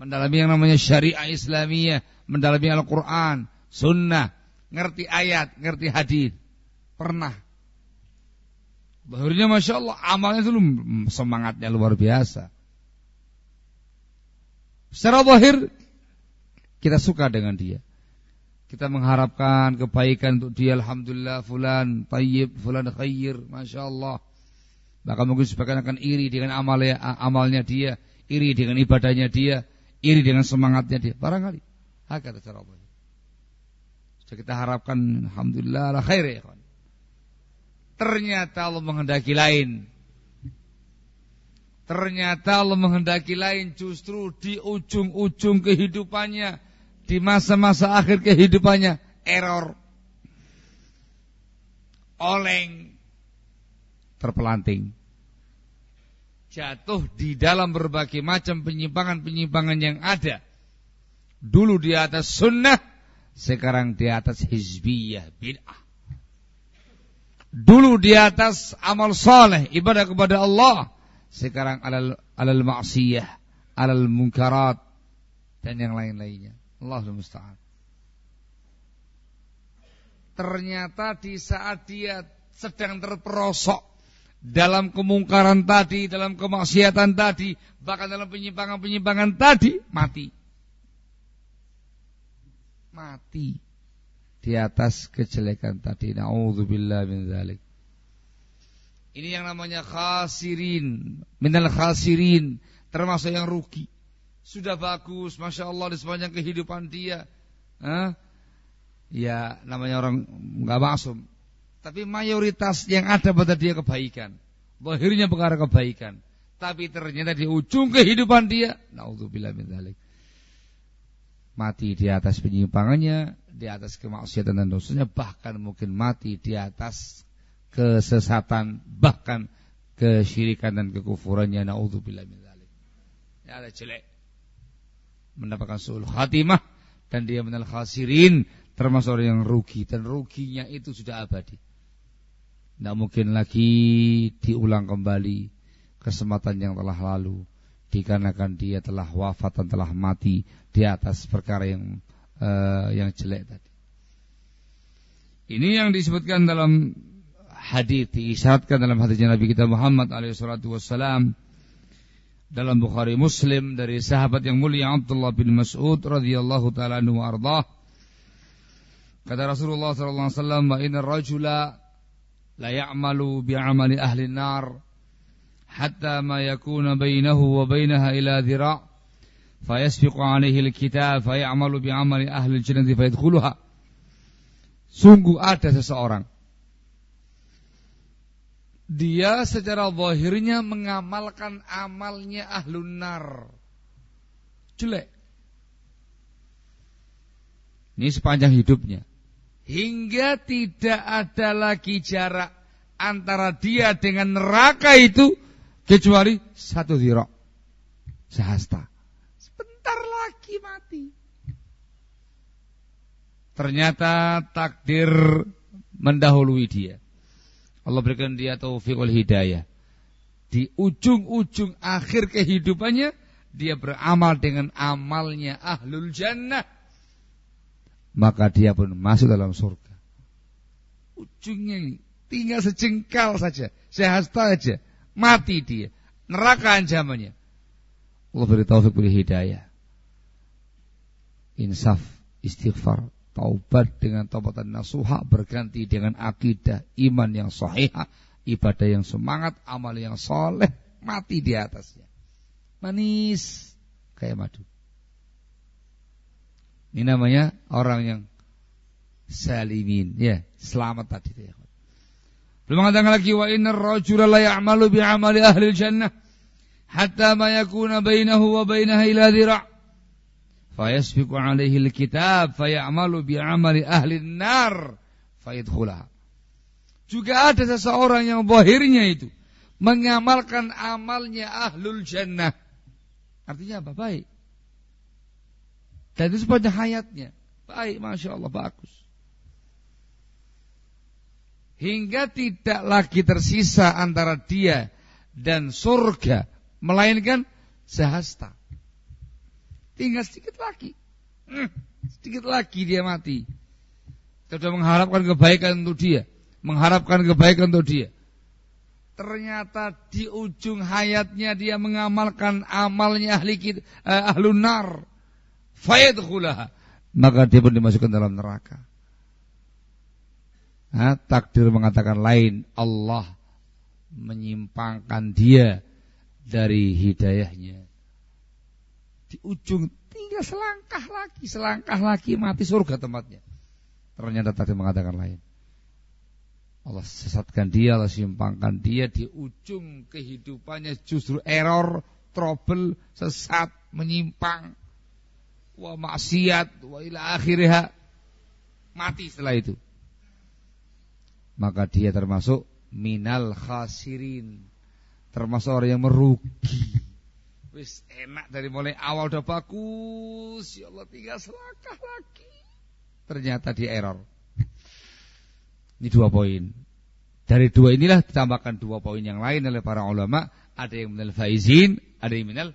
mendalami yang namanya syariah Islamiyah, mendalami Al-Quran, sunnah, ngerti ayat, ngerti hadis, pernah Bahurnya Masya Allah amalnya itu semangatnya luar biasa. Secara bahir kita suka dengan dia. Kita mengharapkan kebaikan untuk dia. Alhamdulillah fulan tayyib, fulan khair. Masya Allah. Bahkan mungkin sebagian akan iri dengan amalnya, amalnya dia. Iri dengan ibadahnya dia. Iri dengan semangatnya dia. Barangkali. Hakata cara Allah. Kita harapkan Alhamdulillah la khair ya kawan. Ternyata Allah menghendaki lain. Ternyata Allah menghendaki lain justru di ujung-ujung kehidupannya, di masa-masa akhir kehidupannya, error. Oleng. Terpelanting. Jatuh di dalam berbagai macam penyimpangan-penyimpangan yang ada. Dulu di atas sunnah, sekarang di atas hizbiyah, bid'ah. Dulu di atas amal soleh, ibadah kepada Allah. Sekarang alal, alal maksiyah, alal munkarat, dan yang lain-lainnya. Allah musta'an. Ternyata di saat dia sedang terperosok dalam kemungkaran tadi, dalam kemaksiatan tadi, bahkan dalam penyimpangan-penyimpangan tadi, mati. Mati di atas kejelekan tadi. Nauzubillah min dzalik. Ini yang namanya khasirin, minal khasirin, termasuk yang rugi. Sudah bagus, masya Allah di sepanjang kehidupan dia. Hah? Ya namanya orang nggak masuk. Tapi mayoritas yang ada pada dia kebaikan. Bahirnya perkara kebaikan. Tapi ternyata di ujung kehidupan dia, naudzubillah min dzalik. mati di atas penyimpangannya, di atas kemaksiatan dan dosanya, bahkan mungkin mati di atas kesesatan, bahkan kesyirikan dan kekufurannya. Naudzubillah min dzalik. Ya ada jelek. Mendapatkan suul khatimah dan dia menal khasirin termasuk orang yang rugi dan ruginya itu sudah abadi. Tidak mungkin lagi diulang kembali kesempatan yang telah lalu dikarenakan dia telah wafat dan telah mati di atas perkara yang uh, yang jelek tadi. Ini yang disebutkan dalam hadis diisyaratkan dalam hadis Nabi kita Muhammad alaihi salatu wasallam dalam Bukhari Muslim dari sahabat yang mulia Abdullah bin Mas'ud radhiyallahu taala anhu arda. kata Rasulullah sallallahu alaihi wasallam wa inar rajula la ya'malu bi amali ahli nar hatta ma yakuna bainahu wa bainaha ila dhira' fayasfiqu alaihi alkitab fayamalu bi'amali ahli jannati fayadkhuluha sungguh ada seseorang. Dia secara zahirnya mengamalkan amalnya ahlun nar. Jelek. Ini sepanjang hidupnya. Hingga tidak ada lagi jarak antara dia dengan neraka itu kecuali satu zirok sehasta. Sebentar lagi mati. Ternyata takdir mendahului dia. Allah berikan dia taufiqul hidayah. Di ujung-ujung akhir kehidupannya dia beramal dengan amalnya ahlul jannah. Maka dia pun masuk dalam surga. Ujungnya tinggal sejengkal saja, sehasta saja mati dia. Neraka ancamannya. Allah beri taufik beri hidayah. Insaf, istighfar, taubat dengan taubatan nasuha berganti dengan akidah, iman yang sahih, ibadah yang semangat, amal yang soleh, mati di atasnya. Manis kayak madu. Ini namanya orang yang salimin, ya, selamat tadi ya. Belum mengatakan lagi wa innar rajula la ya'malu bi amali ahli jannah hatta ma yakuna bainahu wa bainaha ila dhira' fayasbiqu alaihi alkitab fayamalu bi amali ahli nar fayadkhulaha. Juga ada seseorang yang zahirnya itu mengamalkan amalnya ahlul jannah. Artinya apa? Baik. Dan itu sepanjang hayatnya. Baik, Masya Allah, bagus hingga tidak lagi tersisa antara dia dan surga melainkan sehasta tinggal sedikit lagi. Hmm, sedikit lagi dia mati. Kita sudah mengharapkan kebaikan untuk dia. Mengharapkan kebaikan untuk dia. Ternyata di ujung hayatnya dia mengamalkan amalnya ahli eh, ahlun nar. Maka dia pun dimasukkan dalam neraka. Nah, takdir mengatakan lain. Allah menyimpangkan dia dari hidayahnya. Di ujung tinggal selangkah lagi, selangkah lagi mati surga tempatnya. Ternyata takdir mengatakan lain. Allah sesatkan dia, Allah simpangkan dia di ujung kehidupannya. Justru error, trouble, sesat, menyimpang, wa maksiat, wa ila akhirnya mati setelah itu. Maka dia termasuk minal khasirin. Termasuk orang yang merugi wis enak dari mulai awal udah bagus. Ya Allah tinggal selangkah lagi. Ternyata di error. *laughs* Ini dua poin. Dari dua inilah ditambahkan dua poin yang lain oleh para ulama. Ada yang minal faizin ada yang minal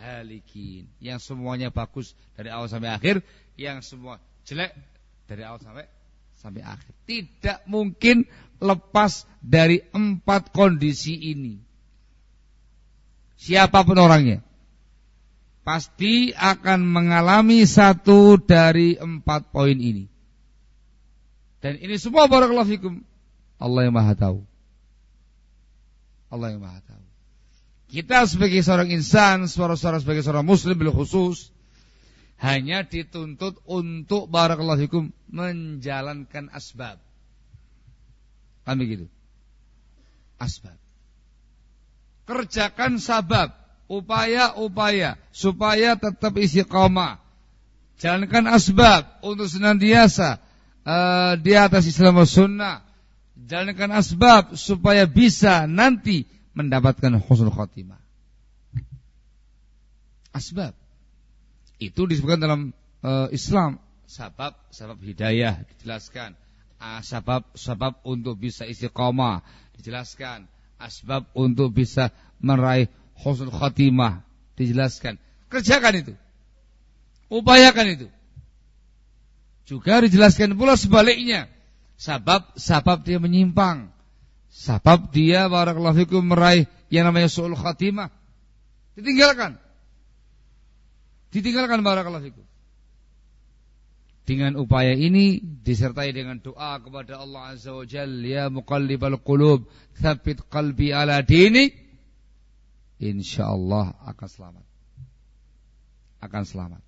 halikin. Yang semuanya bagus dari awal sampai akhir yang semua jelek dari awal sampai sampai akhir. Tidak mungkin lepas dari empat kondisi ini. Siapa pun orangnya. Pasti akan mengalami satu dari empat poin ini. Dan ini semua barakallahu fikum. Allah yang maha tahu. Allah yang maha tahu. Kita sebagai seorang insan, suara-suara sebagai seorang muslim bil khusus, hanya dituntut untuk barakallahu fikum menjalankan asbab. Kan begitu? Asbab. Kerjakan sabab, upaya-upaya supaya tetap isi koma Jalankan asbab untuk senantiasa uh, di atas Islam sunnah. Jalankan asbab supaya bisa nanti mendapatkan husnul khatimah. Asbab. Itu disebutkan dalam uh, Islam. Sabab, sabab hidayah dijelaskan. Uh, sabab, sabab untuk bisa istiqamah dijelaskan. Asbab untuk bisa meraih husnul khatimah dijelaskan. Kerjakan itu. Upayakan itu. Juga dijelaskan pula sebaliknya. Sabab, sabab dia menyimpang. Sabab dia barakallahu fikum meraih yang namanya su'ul khatimah. Ditinggalkan. Ditinggalkan barakallahu fikum. Dengan upaya ini disertai dengan doa kepada Allah Azza wa Jalla, ya muqallibal qulub, tsabbit qalbi ala dini. Insyaallah akan selamat. Akan selamat.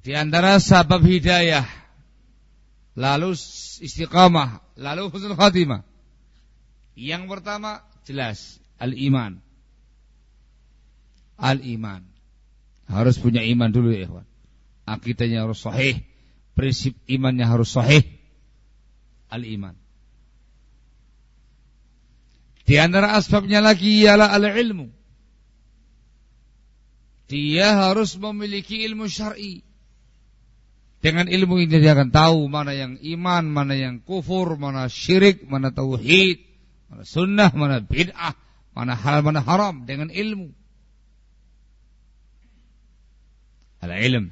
Di antara sabab hidayah lalu istiqamah, lalu husnul khatimah. Yang pertama jelas al-iman. Al-iman. Harus punya iman dulu ya, kawan. Akidahnya harus sahih, prinsip imannya harus sahih. Al-iman. Di antara asbabnya lagi ialah al-ilmu. Dia harus memiliki ilmu syar'i. Dengan ilmu ini dia akan tahu mana yang iman, mana yang kufur, mana syirik, mana tauhid, mana sunnah, mana bid'ah, mana halal, mana haram dengan ilmu. Al ilm.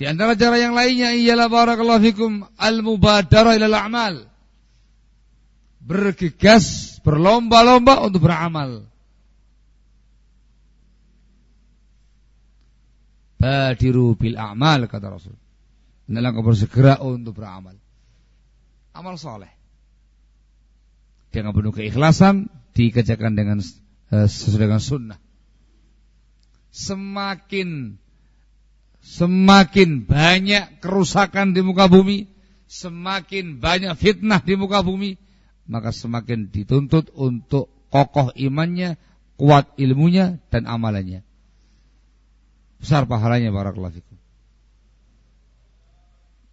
Di antara cara yang lainnya ialah barakallahu fikum al-mubadarah ilal a'mal. Bergegas, berlomba-lomba untuk beramal. Badiru bil a'mal kata Rasul. Hendaklah kau bersegera untuk beramal. Amal soleh. Dengan penuh keikhlasan dikerjakan dengan uh, sesuai dengan sunnah. Semakin semakin banyak kerusakan di muka bumi, semakin banyak fitnah di muka bumi, maka semakin dituntut untuk kokoh imannya, kuat ilmunya dan amalannya. Besar pahalanya barakallahu fikum.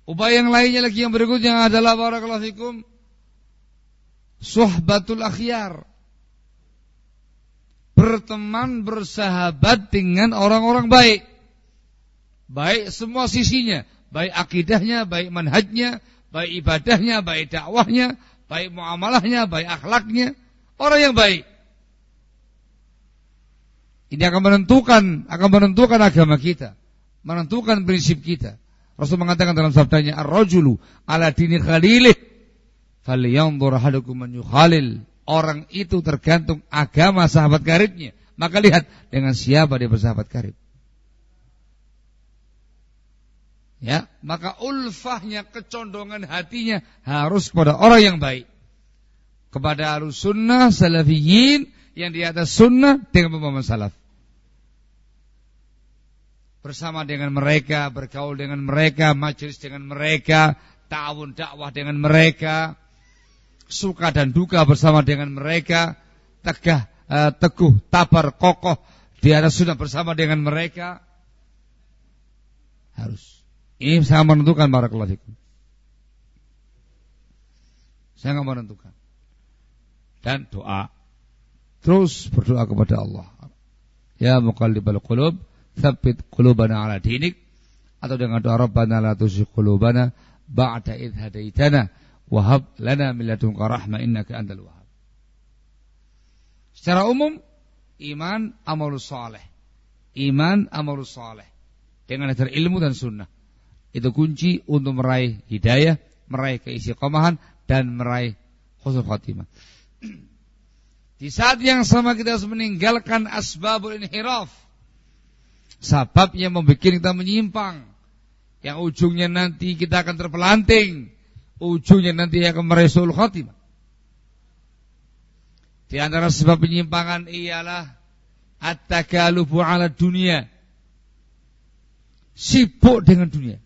Upaya yang lainnya lagi yang berikutnya adalah barakallahu fikum suhbatul akhyar. Berteman bersahabat dengan orang-orang baik. Baik semua sisinya, baik akidahnya, baik manhajnya, baik ibadahnya, baik dakwahnya, baik muamalahnya, baik akhlaknya, orang yang baik. Ini akan menentukan akan menentukan agama kita, menentukan prinsip kita. Rasul mengatakan dalam sabdanya, "Ar-rajulu ala dini khalilih, falyanzur ahadukum man yukhalil." Orang itu tergantung agama sahabat karibnya. Maka lihat dengan siapa dia bersahabat karib. Ya, maka ulfahnya, kecondongan hatinya harus kepada orang yang baik. Kepada alus sunnah, salafiyin, yang di atas sunnah dengan pemahaman salaf. Bersama dengan mereka, bergaul dengan mereka, majelis dengan mereka, ta'awun dakwah dengan mereka, suka dan duka bersama dengan mereka, tegah, uh, teguh, tabar, kokoh di atas sunnah bersama dengan mereka. Harus. Ini sangat menentukan barakallahu fikum. Sangat menentukan. Dan doa Terus berdoa kepada Allah. Ya muqallibal qulub, tsabbit qulubana ala dinik atau dengan doa Rabbana la tuzigh qulubana ba'da idh hadaitana wa hab lana min ladunka rahmah innaka antal wahhab. Secara umum iman amalus saleh. Iman amalus saleh dengan dasar ilmu dan sunnah. Itu kunci untuk meraih hidayah, meraih keistiqomahan dan meraih husnul khatimah. *clears throat* Di saat yang sama kita harus meninggalkan asbabul inhiraf. Sebab yang membuat kita menyimpang. Yang ujungnya nanti kita akan terpelanting. Ujungnya nanti akan meresul khatimah. Di antara sebab penyimpangan ialah at-takalubu ala dunia. Sibuk dengan dunia.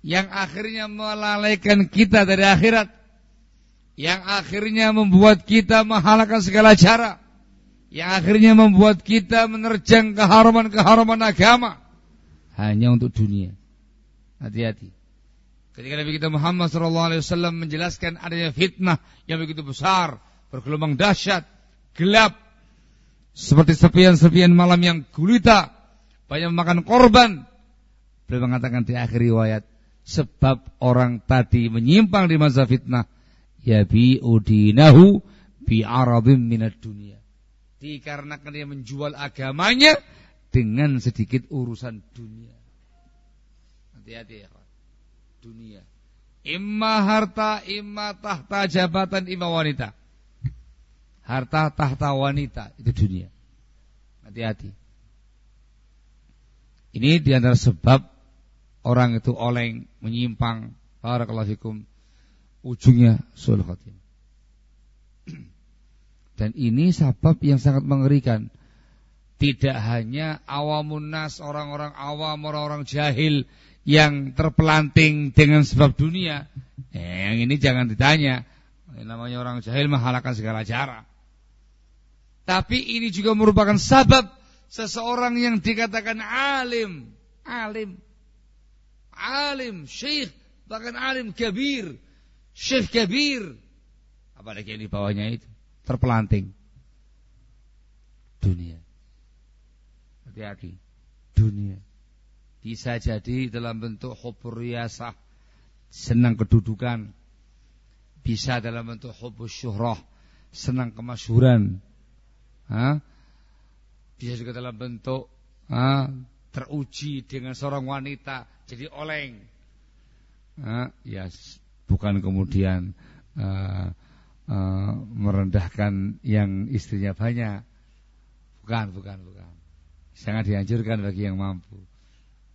Yang akhirnya melalaikan kita dari akhirat yang akhirnya membuat kita menghalakan segala cara yang akhirnya membuat kita menerjang keharuman-keharuman agama hanya untuk dunia. Hati-hati. Ketika Nabi kita Muhammad SAW menjelaskan adanya fitnah yang begitu besar, bergelombang dahsyat, gelap, seperti serpian-serpian malam yang gulita, banyak memakan korban. Beliau mengatakan di akhir riwayat, sebab orang tadi menyimpang di masa fitnah, ya bi udinahu bi arabim minat dunia. Dikarenakan dia menjual agamanya dengan sedikit urusan dunia. Hati-hati ya dunia. Imma harta, imma tahta jabatan, imma wanita. Harta, tahta, wanita itu dunia. Hati-hati. Ini di antara sebab orang itu oleng, menyimpang. Barakallahu fikum. Ujungnya sul khatim. *clears throat* Dan ini sebab yang sangat mengerikan. Tidak hanya awamun nas, orang-orang awam, orang-orang jahil yang terpelanting dengan sebab dunia, eh, yang ini jangan ditanya. Ini namanya orang jahil menghalakan segala cara. Tapi ini juga merupakan sabab seseorang yang dikatakan alim, alim, alim, syekh, bahkan alim kabir, syekh kabir. Apalagi yang di bawahnya itu terpelanting. Dunia. Hati-hati. Dunia. Bisa jadi dalam bentuk hubur riasah, senang kedudukan. Bisa dalam bentuk hubur syuhrah, senang kemasyhuran. Ha? Bisa juga dalam bentuk ha? teruji dengan seorang wanita, jadi oleng. Ha? Ya, bukan kemudian uh, uh, merendahkan yang istrinya banyak. Bukan, bukan, bukan. Sangat dianjurkan bagi yang mampu.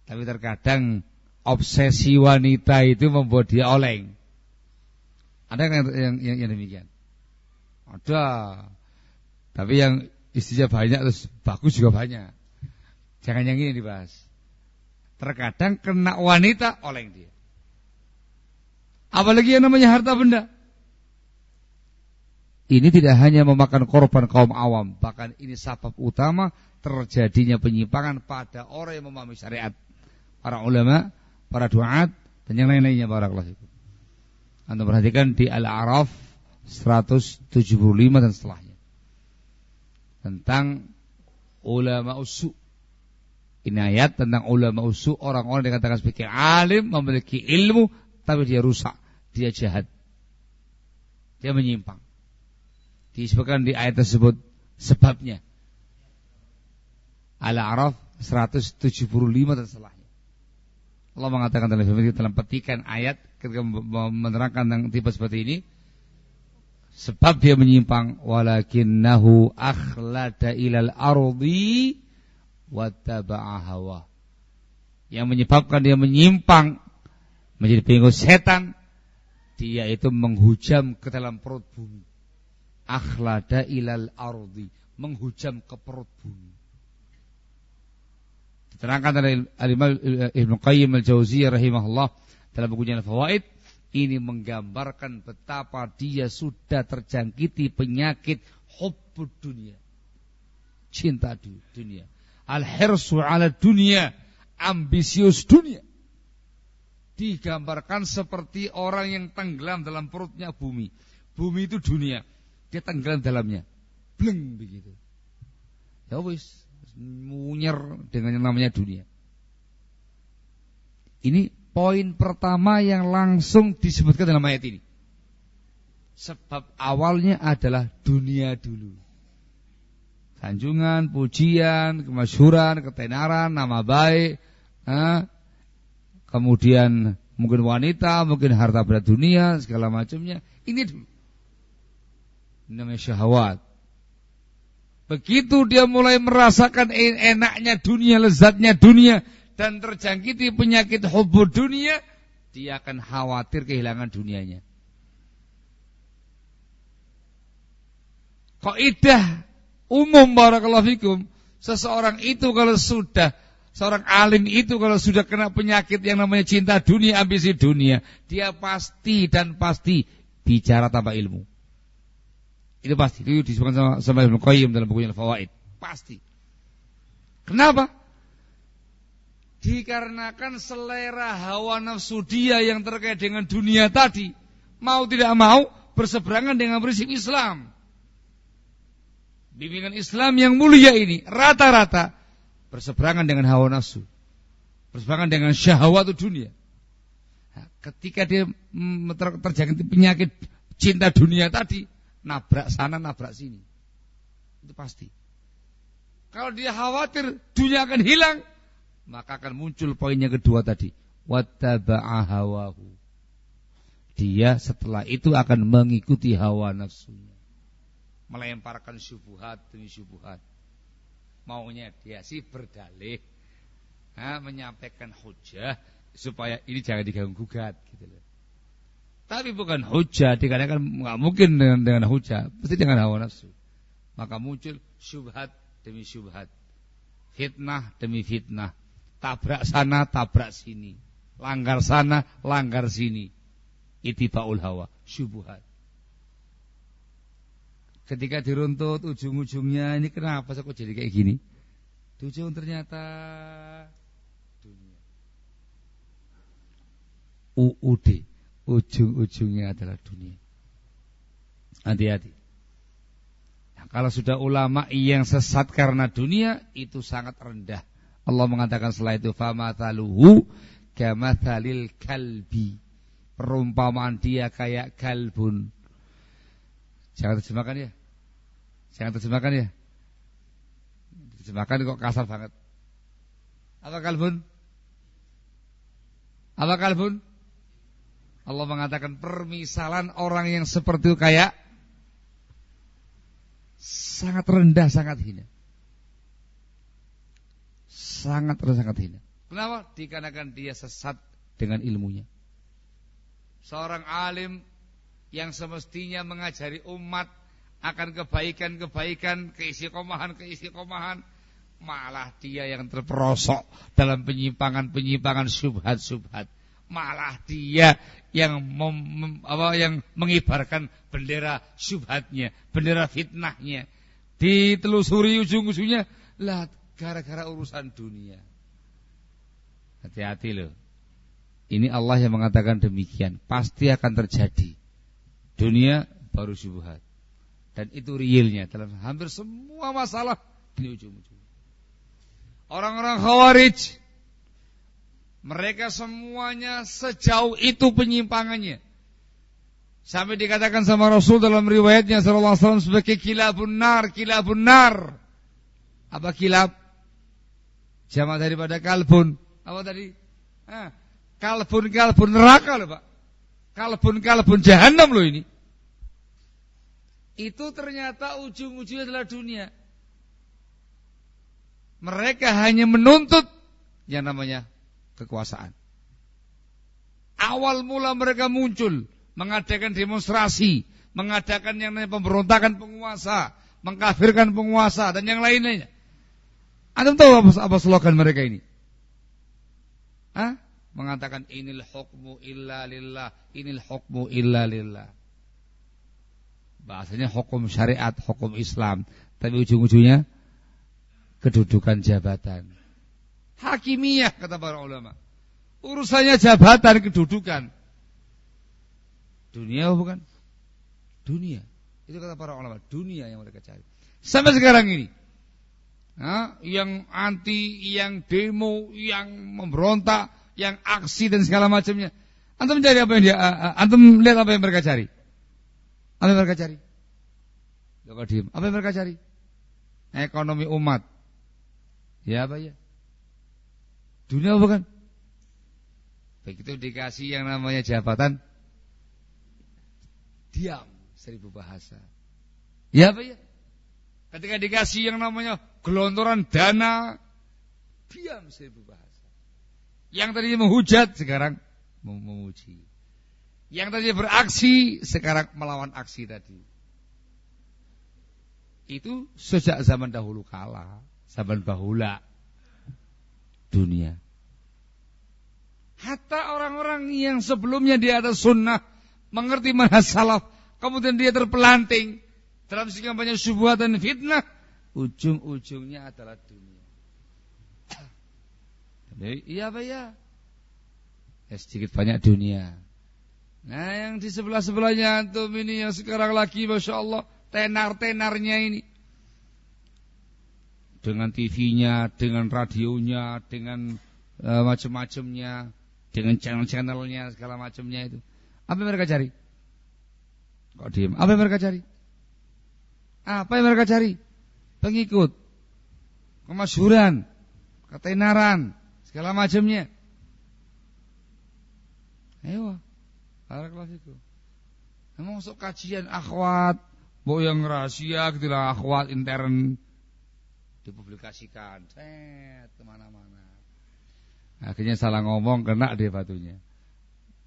Tapi terkadang obsesi wanita itu membuat dia oleng. Ada yang yang, yang, yang demikian? Ada. Tapi yang istrinya banyak terus bagus juga banyak. Jangan yang ini dibahas. Terkadang kena wanita oleng dia. Apalagi yang namanya harta benda. Ini tidak hanya memakan korban kaum awam, bahkan ini sebab utama terjadinya penyimpangan pada orang yang memahami syariat para ulama, para duat dan yang lain-lainnya barakallahu fikum. Anda perhatikan di Al-A'raf 175 dan setelahnya. Tentang ulama usu. Ini ayat tentang ulama usu, orang-orang dikatakan sebagai alim, memiliki ilmu, tapi dia rusak, dia jahat. Dia menyimpang. Disebutkan di ayat tersebut sebabnya. Al-A'raf 175 dan setelahnya. Allah mengatakan dalam firman dalam petikan ayat ketika menerangkan tentang tipe seperti ini sebab dia menyimpang walakinnahu akhlada ilal ardi wattaba'a hawa yang menyebabkan dia menyimpang menjadi pengikut setan dia itu menghujam ke dalam perut bumi akhlada ilal ardi menghujam ke perut bumi Diterangkan oleh Ibnu Qayyim Al-Jauziyah rahimahullah dalam bukunya Al-Fawaid ini menggambarkan betapa dia sudah terjangkiti penyakit hubbud dunia. Cinta dunia. Al-hirsu ala dunia. Ambisius dunia. Digambarkan seperti orang yang tenggelam dalam perutnya bumi. Bumi itu dunia. Dia tenggelam dalamnya. Bleng begitu. Ya wis, munyer dengan yang namanya dunia. Ini poin pertama yang langsung disebutkan dalam ayat ini. Sebab awalnya adalah dunia dulu. Sanjungan, pujian, kemasyuran, ketenaran, nama baik, eh, kemudian mungkin wanita, mungkin harta benda dunia, segala macamnya. Ini namanya syahwat. Begitu dia mulai merasakan enaknya dunia, lezatnya dunia dan terjangkiti penyakit hobo dunia, dia akan khawatir kehilangan dunianya. Kaidah umum barakallahu fikum, seseorang itu kalau sudah seorang alim itu kalau sudah kena penyakit yang namanya cinta dunia, ambisi dunia, dia pasti dan pasti bicara tanpa ilmu. Itu pasti. Itu disebutkan sama, sama Ibnu Qayyim dalam bukunya Al-Fawaid. Pasti. Kenapa? Dikarenakan selera hawa nafsu dia yang terkait dengan dunia tadi. Mau tidak mau berseberangan dengan prinsip Islam. Bimbingan Islam yang mulia ini rata-rata berseberangan dengan hawa nafsu. Berseberangan dengan syahwat dunia. Nah, ketika dia terjangkit penyakit cinta dunia tadi, nabrak sana, nabrak sini. Itu pasti. Kalau dia khawatir dunia akan hilang, maka akan muncul poin yang kedua tadi. Wattaba'a hawahu. Dia setelah itu akan mengikuti hawa nafsunya. Melemparkan syubuhat demi syubuhat. Maunya dia sih berdalih. Ha, menyampaikan hujah supaya ini jangan diganggu gugat gitu loh. Tapi bukan hujah, dikarenakan nggak mungkin dengan dengan hujah, pasti dengan hawa nafsu. Maka muncul syubhat demi syubhat, fitnah demi fitnah, tabrak sana, tabrak sini, langgar sana, langgar sini. Itibaul hawa, syubhat. Ketika diruntut ujung-ujungnya ini kenapa saya kok jadi kayak gini? Ujung ternyata dunia. UUD ujung-ujungnya adalah dunia. Hati-hati. Nah, kalau sudah ulama yang sesat karena dunia itu sangat rendah. Allah mengatakan setelah itu famataluhu kamathalil kalbi. Perumpamaan dia kayak kalbun. Jangan terjemahkan ya. Jangan terjemahkan ya. Terjemahkan kok kasar banget. Apa kalbun? Apa kalbun? Allah mengatakan permisalan orang yang seperti itu kayak sangat rendah, sangat hina. Sangat rendah, sangat hina. Kenapa? Dikarenakan dia sesat dengan ilmunya. Seorang alim yang semestinya mengajari umat akan kebaikan-kebaikan, keisi komahan, keisi komahan, malah dia yang terperosok dalam penyimpangan-penyimpangan subhat-subhat malah dia yang mem, mem, apa yang mengibarkan bendera syubhatnya, bendera fitnahnya. Ditelusuri ujung-ujungnya lah gara-gara urusan dunia. Hati-hati loh. Ini Allah yang mengatakan demikian, pasti akan terjadi. Dunia baru syubhat. Dan itu realnya dalam hampir semua masalah di ujung-ujung. Orang-orang khawarij mereka semuanya sejauh itu penyimpangannya. Sampai dikatakan sama Rasul dalam riwayatnya sallallahu alaihi wasallam sebagai kilabun nar, kilabun nar. Apa kilab? Jamaah daripada kalbun. Apa tadi? Ah, kalbun kalbun neraka loh, Pak. Kalbun kalbun jahanam loh ini. Itu ternyata ujung-ujungnya adalah dunia. Mereka hanya menuntut yang namanya kekuasaan. Awal mula mereka muncul mengadakan demonstrasi, mengadakan yang namanya pemberontakan penguasa, mengkafirkan penguasa dan yang lain-lainnya. Anda tahu apa, apa slogan mereka ini? Hah? Mengatakan inil hukmu illa lillah, inil hukmu illa lillah. Bahasanya hukum syariat, hukum Islam, tapi ujung-ujungnya kedudukan jabatan. Hakimiyah kata para ulama. Urusannya jabatan kedudukan. Dunia bukan? Dunia. Itu kata para ulama. Dunia yang mereka cari. Sampai sekarang ini. Nah, yang anti, yang demo, yang memberontak, yang aksi dan segala macamnya. Antum mencari apa yang dia, antum lihat apa yang mereka cari. Apa yang mereka cari? Apa yang mereka cari? Ekonomi umat. Ya apa ya? Dunia bukan? Begitu dikasih yang namanya jabatan, diam seribu bahasa. Ya apa ya? Ketika dikasih yang namanya gelontoran dana, diam seribu bahasa. Yang tadinya menghujat sekarang memuji. Yang tadinya beraksi sekarang melawan aksi tadi. Itu sejak zaman dahulu kala, zaman bahula dunia. Hatta orang-orang yang sebelumnya di atas sunnah mengerti manhaj salaf, kemudian dia terpelanting, dalam sekian banyak syubhat dan fitnah, ujung-ujungnya adalah dunia. Iya apa ya? Ya sedikit banyak dunia. Nah yang di sebelah-sebelahnya antum ini yang sekarang lagi Masya Allah tenar-tenarnya ini. Dengan TV-nya, dengan radionya, dengan uh, macam-macamnya, dengan channel-channelnya, segala macamnya itu. Apa yang mereka cari? Kok diem? Apa yang mereka cari? Apa yang mereka cari? Pengikut, kemasyhuran, ketenaran, segala macamnya. Ayo, barakallahu fikum. Emang masuk kajian akhwat, mau yang rahasia lah akhwat intern dipublikasikan, set ke mana-mana. Akhirnya salah ngomong kena dia batunya.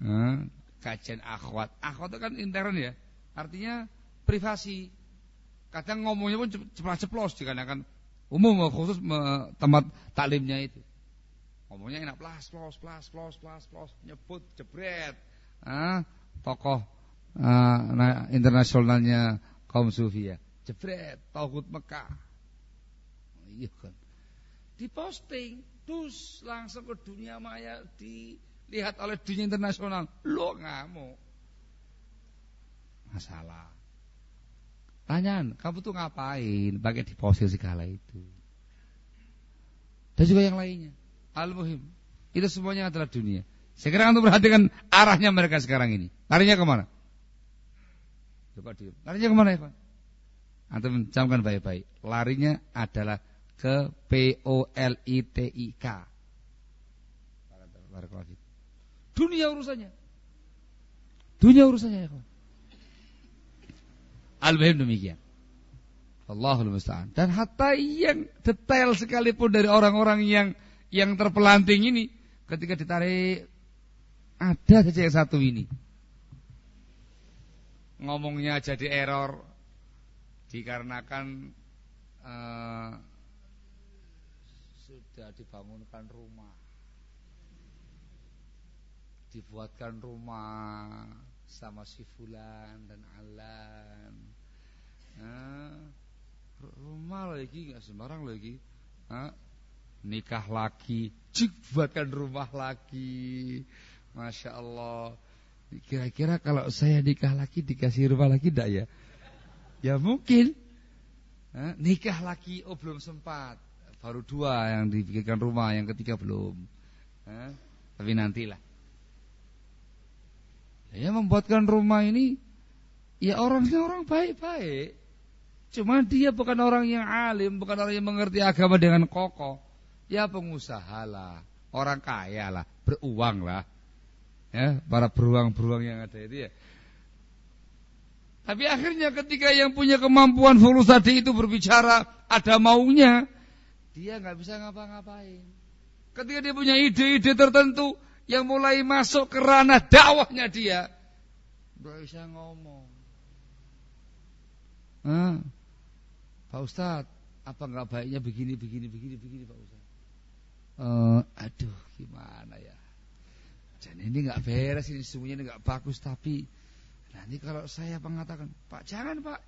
Hmm, kajian akhwat, akhwat itu kan intern ya, artinya privasi. Kadang ngomongnya pun ceplos-ceplos dikarenakan umum khusus tempat taklimnya itu. Ngomongnya enak plas plos plas plos plas plos nyebut jebret. Ah, tokoh ah, nah, internasionalnya kaum sufi ya. Jebret tauhid Mekah. Iya kan. Diposting terus langsung ke dunia maya dilihat oleh dunia internasional. Lo ngamuk. Masalah. Tanyaan, kamu tuh ngapain pakai diposting segala itu? Dan juga yang lainnya. Al-Muhim. Itu semuanya adalah dunia. Sekarang untuk perhatikan arahnya mereka sekarang ini. Larinya ke mana? Coba diam. Larinya ke mana ya Pak? Antum camkan baik-baik. Larinya adalah ke P O L I T I K. Dunia urusannya. Dunia urusannya ya Al-Muhim demikian. Allahul musta'an. Dan hatta yang detail sekalipun dari orang-orang yang yang terpelanting ini ketika ditarik ada saja yang satu ini. Ngomongnya jadi error dikarenakan uh, sudah dibangunkan rumah. Dibuatkan rumah sama si Fulan dan Alan. Uh, rumah lagi nggak sembarang lagi. Uh, nikah lagi, cik buatkan rumah lagi. Masya Allah. Kira-kira kalau saya nikah lagi dikasih rumah lagi tidak ya? Ya mungkin. Hah? Nikah lagi, oh belum sempat. Baru dua yang dipikirkan rumah, yang ketiga belum. Hah? Tapi nantilah. Ya membuatkan rumah ini, ya orangnya orang baik-baik. Cuma dia bukan orang yang alim, bukan orang yang mengerti agama dengan kokoh. Ya pengusaha lah, orang kaya lah, beruang lah. Ya, para beruang-beruang yang ada itu ya. Tapi akhirnya ketika yang punya kemampuan fulus tadi itu berbicara ada maunya, dia nggak bisa ngapa-ngapain. Ketika dia punya ide-ide tertentu yang mulai masuk ke ranah dakwahnya dia, nggak bisa ngomong. Hah? Pak Ustadz, apa nggak baiknya begini, begini, begini, begini, Pak Ustadz? uh, aduh gimana ya dan ini nggak beres ini semuanya ini nggak bagus. Tapi nanti kalau saya mengatakan pak jangan pak.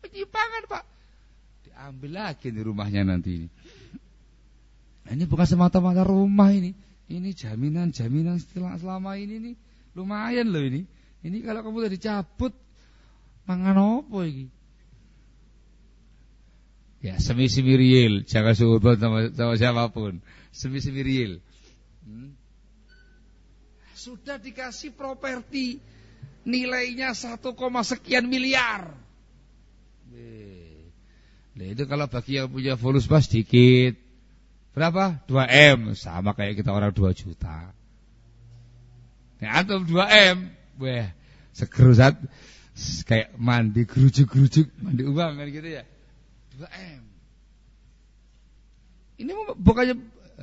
Penyimpangan pak. Diambil lagi di rumahnya nanti ini. Nah, ini bukan semata-mata rumah ini. Ini jaminan jaminan setelah selama ini nih. Lumayan loh ini. Ini kalau kamu udah dicabut mangan apa ini? Ya, semi-semi real, jangan suudon sama, sama siapa pun. Semi-semi real. Hmm. Sudah dikasih properti nilainya 1, sekian miliar. Nah, itu kalau bagi yang punya fulus pas dikit. Berapa? 2 M, sama kayak kita orang 2 juta. Nah, antum 2 M, wah, segerusat kayak mandi gerujuk-gerujuk, mandi uang kan gitu ya. 2M. Ini bukannya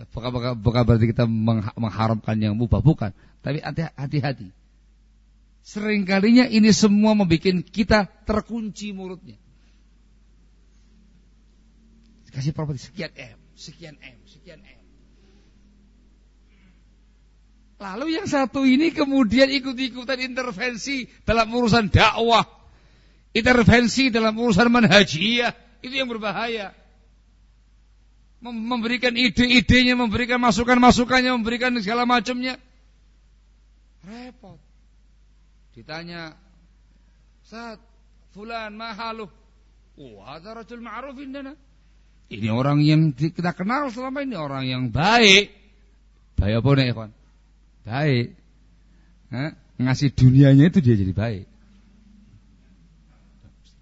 bukan, bukan, bukan berarti kita mengharamkan yang mubah, bukan. Tapi hati-hati. Seringkalinya ini semua membuat kita terkunci mulutnya. Kasih properti sekian M, sekian M, sekian M. Lalu yang satu ini kemudian ikut-ikutan intervensi dalam urusan dakwah intervensi dalam urusan manhajiyah, itu yang berbahaya. Memberikan ide-idenya, memberikan masukan-masukannya, memberikan segala macamnya. Repot. Ditanya, saat fulan mahaluh. Wah, ada rajul ma'ruf indana. Ini orang yang kita kenal selama ini orang yang baik. Baik apa nih, kawan? Baik. Hah? Ngasih dunianya itu dia jadi baik.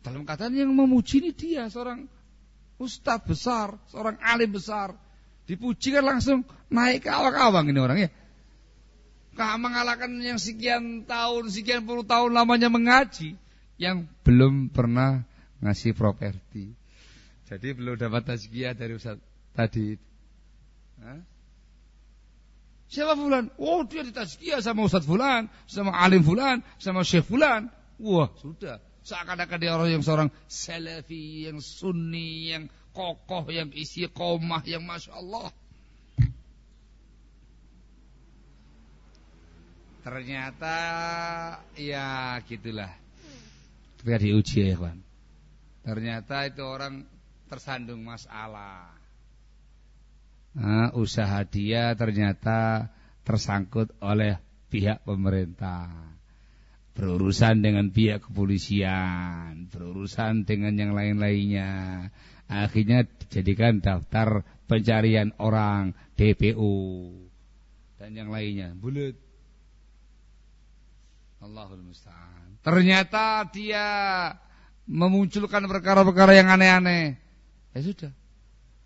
Dalam kata yang memuji ini dia seorang ustadz besar, seorang alim besar. Dipuji kan langsung naik ke awang-awang ini orang ya. Kah mengalahkan yang sekian tahun, sekian puluh tahun lamanya mengaji yang belum pernah ngasih properti. Jadi belum dapat tazkiyah dari Ustaz tadi. Hah? Siapa fulan? Oh dia ditazkiyah sama Ustaz fulan, sama alim fulan, sama syekh fulan. Wah sudah. Seakan-akan dia orang yang seorang salafi, yang sunni, yang kokoh, yang isi komah, yang masya Allah. Ternyata ya gitulah. Ketika diuji ya kawan. Ternyata itu orang tersandung masalah. Nah, usaha dia ternyata tersangkut oleh pihak pemerintah. Berurusan dengan pihak kepolisian, berurusan dengan yang lain-lainnya. Akhirnya dijadikan daftar pencarian orang DPO dan yang lainnya. Bulat Allahul musta'an. Ternyata dia memunculkan perkara-perkara yang aneh-aneh. Ya sudah.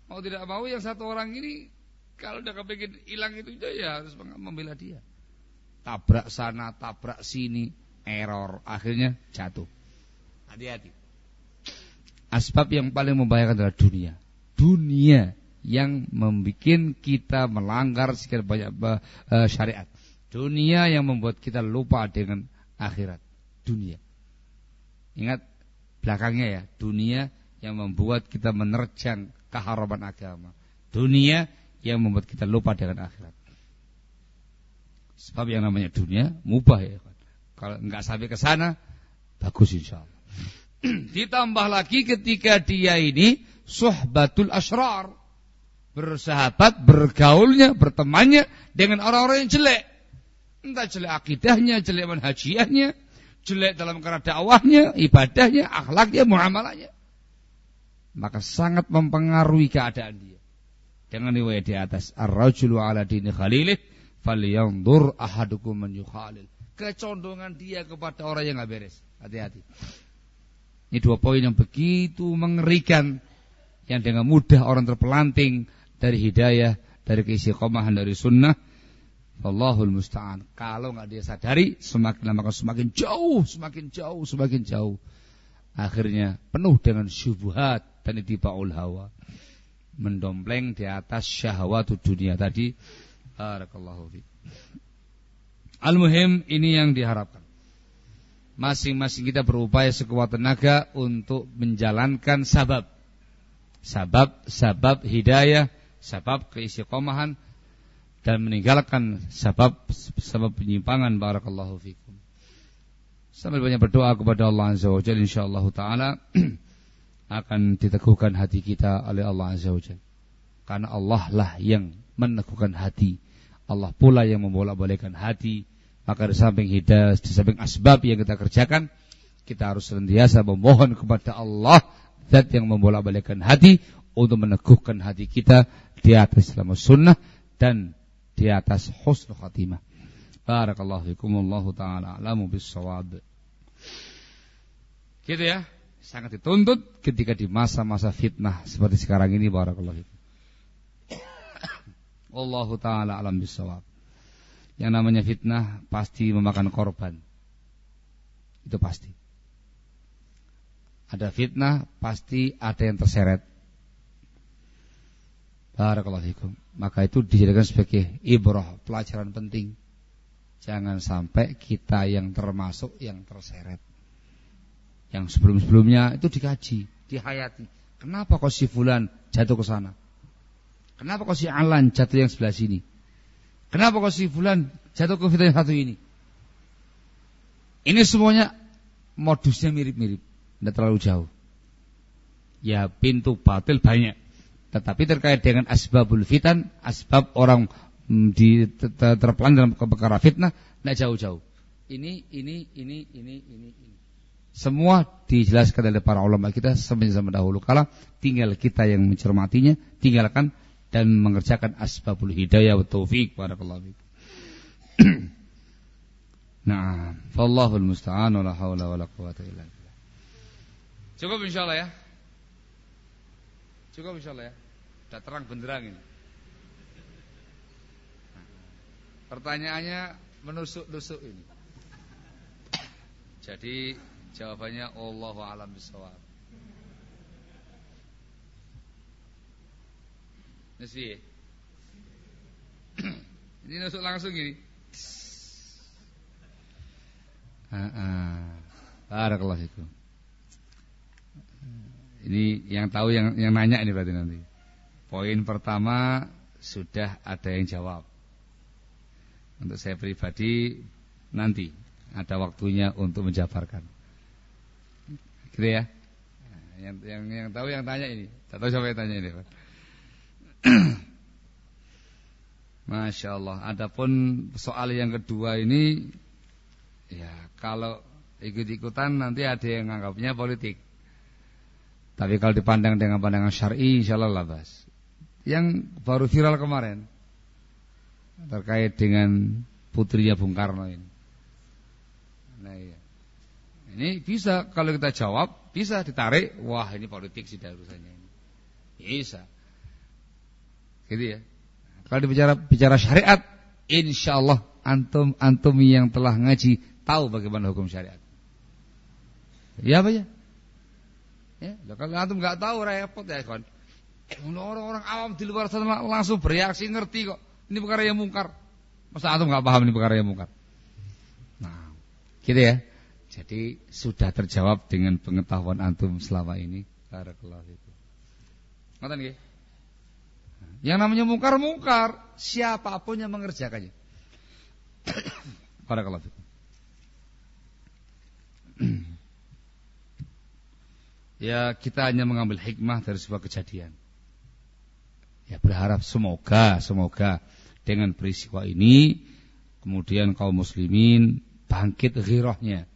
Mau tidak mau yang satu orang ini kalau udah kepingin hilang itu ya harus membela dia. Tabrak sana, tabrak sini, error, akhirnya jatuh. Hati-hati. Asbab yang paling membahayakan adalah dunia. Dunia yang membuat kita melanggar sekian banyak uh, syariat. Dunia yang membuat kita lupa dengan akhirat. Dunia. Ingat belakangnya ya, dunia yang membuat kita menerjang keharaman agama. Dunia yang membuat kita lupa dengan akhirat. Sebab yang namanya dunia mubah ya. Kalau enggak sampai ke sana, bagus insya Allah. *clears throat* Ditambah lagi ketika dia ini suhbatul asrar. Bersahabat, bergaulnya, bertemannya dengan orang-orang yang jelek. Entah jelek akidahnya, jelek manhajiahnya, jelek dalam kerana dakwahnya, ibadahnya, akhlaknya, muamalahnya. Maka sangat mempengaruhi keadaan dia. Dengan riwayat di atas, ar-rajulu ala dini khalilih, falyanzur ahadukum man. Kecondongan dia kepada orang yang nggak beres. Hati-hati. Ini dua poin yang begitu mengerikan yang dengan mudah orang terpelanting dari hidayah, dari keisi komahan dari sunnah Allahul musta'an. Kalau nggak dia sadari, semakin lama semakin jauh, semakin jauh, semakin jauh. Akhirnya penuh dengan syubhat dan itiba'ul hawa. Mendompleng di atas syahwat dunia tadi. Barakallahu. Al-muhim ini yang diharapkan. Masing-masing kita berupaya sekuat tenaga untuk menjalankan sabab. Sabab, sabab hidayah, sabab keistiqomahan, dan meninggalkan sebab sebab penyimpangan barakallahu fikum. Sambil banyak berdoa kepada Allah Azza wa Jalla insyaallah taala *clears throat* akan diteguhkan hati kita oleh Allah Azza wa Jalla. Karena Allah lah yang meneguhkan hati. Allah pula yang membolak-balikkan hati. Maka di samping hidayah, di samping asbab yang kita kerjakan, kita harus senantiasa memohon kepada Allah zat yang membolak-balikkan hati untuk meneguhkan hati kita di atas Islam sunnah dan di atas husnul khatimah. Barakallahu fikum wallahu taala alamu bissawab. Gitu ya. Sangat dituntut ketika di masa-masa fitnah seperti sekarang ini barakallahu fikum. *coughs* Wallahu taala alam bissawab. Yang namanya fitnah pasti memakan korban. Itu pasti. Ada fitnah pasti ada yang terseret. Barakallahu fikum maka itu dijadikan sebagai ibrah, pelajaran penting. Jangan sampai kita yang termasuk yang terseret. Yang sebelum-sebelumnya itu dikaji, dihayati. Kenapa kok si fulan jatuh ke sana? Kenapa kok si Alan jatuh yang sebelah sini? Kenapa kok si fulan jatuh ke fitnah satu ini? Ini semuanya modusnya mirip-mirip. tidak terlalu jauh. Ya pintu batil banyak. Tetapi terkait dengan asbabul fitan, asbab orang mm, di terpelan dalam perkara fitnah, tidak jauh-jauh. Ini, ini, ini, ini, ini, ini. Semua dijelaskan oleh para ulama kita semenjak zaman dahulu kala. Tinggal kita yang mencermatinya, tinggalkan dan mengerjakan asbabul hidayah wa taufik. Barakallahu *clears throat* Nah, fallahul musta'an wa la haula wa la quwata illa billah. Cukup insyaallah ya. Cukup insyaallah ya. Sudah terang benderang ini. Pertanyaannya menusuk-nusuk ini. Jadi jawabannya Allahu a'lam bishawab. Nasi. Ini nusuk langsung ini. Barakallahu fikum. Ini yang tahu yang yang nanya ini berarti nanti. Poin pertama sudah ada yang jawab. Untuk saya pribadi nanti ada waktunya untuk menjabarkan. Gitu ya. Yang yang yang tahu yang tanya ini. Tak tahu siapa yang tanya ini. *clears throat* Masya Allah. Adapun soal yang kedua ini Ya, kalau ikut-ikutan nanti ada yang menganggapnya politik. Tapi kalau dipandang dengan pandangan syar'i insyaallah labas. Yang baru viral kemarin terkait dengan putrinya Bung Karno ini. Nah, iya. Ini bisa kalau kita jawab bisa ditarik, wah ini politik sih urusannya ini. Bisa. Gitu ya. Kalau dibicara bicara syariat, insyaallah antum antum yang telah ngaji tahu bagaimana hukum syariat. Ya apa ya? Ya, kalau antum nggak tahu repot ya kawan. Orang-orang awam di luar sana langsung bereaksi ngerti kok. Ini perkara yang mungkar. Masa antum nggak paham ini perkara yang mungkar? Nah, gitu ya. Jadi sudah terjawab dengan pengetahuan antum selama ini. Barakallahu fikum. Ngoten nggih? Yang namanya mungkar mungkar, siapa pun yang mengerjakannya. *coughs* Barakallahu fikum. *coughs* ya kita hanya mengambil hikmah dari sebuah kejadian. Ya berharap semoga semoga dengan peristiwa ini kemudian kaum muslimin bangkit ghirahnya.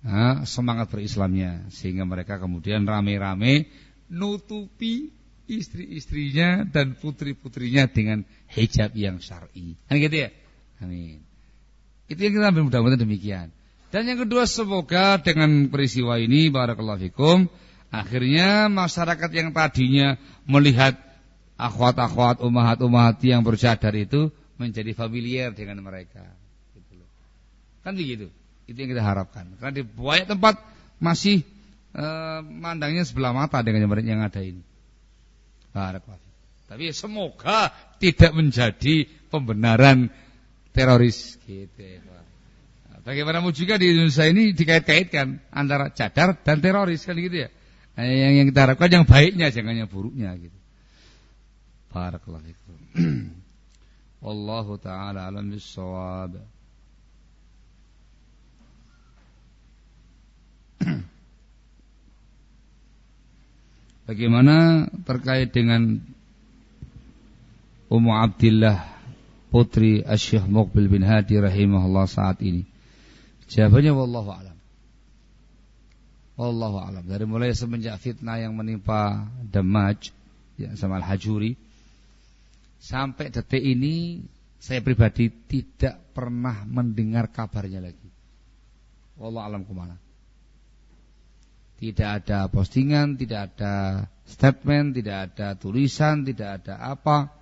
Nah, semangat berislamnya sehingga mereka kemudian rame-rame nutupi istri-istrinya dan putri-putrinya dengan hijab yang syar'i. Kan gitu ya? Amin. Itu yang kita ambil mudah-mudahan demikian. Dan yang kedua semoga dengan peristiwa ini barakallahu fikum akhirnya masyarakat yang tadinya melihat akhwat-akhwat umahat-umahat yang bercadar itu menjadi familiar dengan mereka. Gitu kan begitu. Itu yang kita harapkan. Karena di banyak tempat masih e, mandangnya sebelah mata dengan yang ada ini. Tapi semoga tidak menjadi pembenaran teroris gitu ya. Bagaimanapun juga di Indonesia ini dikait-kaitkan antara cadar dan teroris kan gitu ya. Nah, yang yang kita harapkan yang baiknya jangan yang buruknya gitu. Barakallahu fikum. *clears throat* Wallahu taala alam bisawab. *clears throat* Bagaimana terkait dengan Ummu Abdillah putri Asy-Syaikh Muqbil bin Hadi rahimahullah saat ini? Jawabannya wallahu alam. Wallahu alam. Dari mulai semenjak fitnah yang menimpa Damaj ya, sama Al-Hajuri sampai detik ini saya pribadi tidak pernah mendengar kabarnya lagi. Wallahu alam ke mana? Tidak ada postingan, tidak ada statement, tidak ada tulisan, tidak ada apa.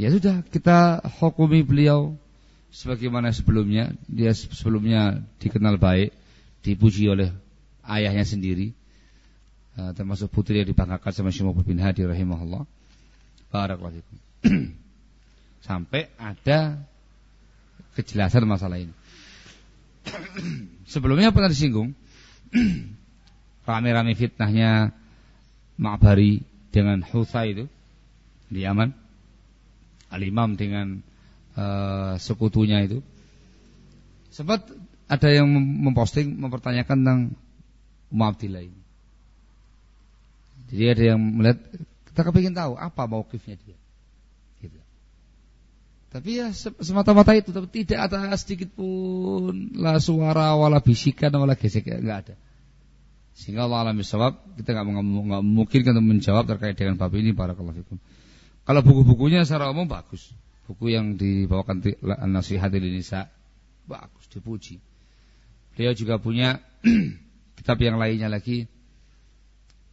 Ya sudah, kita hukumi beliau sebagaimana sebelumnya dia sebelumnya dikenal baik dipuji oleh ayahnya sendiri termasuk putri yang dibanggakan sama Syekh bin Hadi rahimahullah. Barakallahu *clears throat* sampai ada kejelasan masalah ini. *clears throat* Sebelumnya pernah disinggung *clears throat* rame-rame fitnahnya Ma'bari dengan Hutha itu di Yaman. Al-Imam dengan uh, sekutunya itu. Sempat ada yang memposting mempertanyakan tentang Umar Abdillah ini. Jadi ada yang melihat kita kepingin tahu apa mauqifnya dia. Gitu. Tapi ya semata-mata itu tapi tidak ada sedikit pun lah suara wala bisikan wala gesek enggak ada. Sehingga Allah alam bisawab kita nggak mungkin untuk menjawab terkait dengan bab ini para fikum. Kalau buku-bukunya secara umum bagus. Buku yang dibawakan nasihat Indonesia bagus dipuji. Beliau juga punya *clears throat* kitab yang lainnya lagi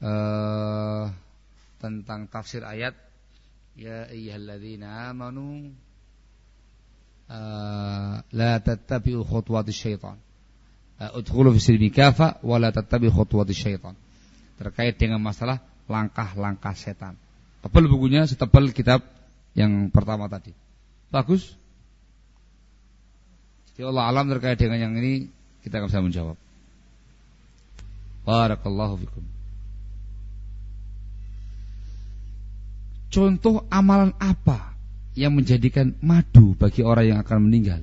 uh, tentang tafsir ayat ya ayyuhalladzina amanu uh, la tattabi'u khutuwati syaitan. Uh, udkhulu fi silmi kafa wa la tattabi'u khutuwati syaitan. Terkait dengan masalah langkah-langkah setan. Tebal bukunya setebal kitab yang pertama tadi. Bagus. Jadi Allah alam terkait dengan yang ini kita akan bisa menjawab. Barakallahu fikum Contoh amalan apa yang menjadikan madu bagi orang yang akan meninggal?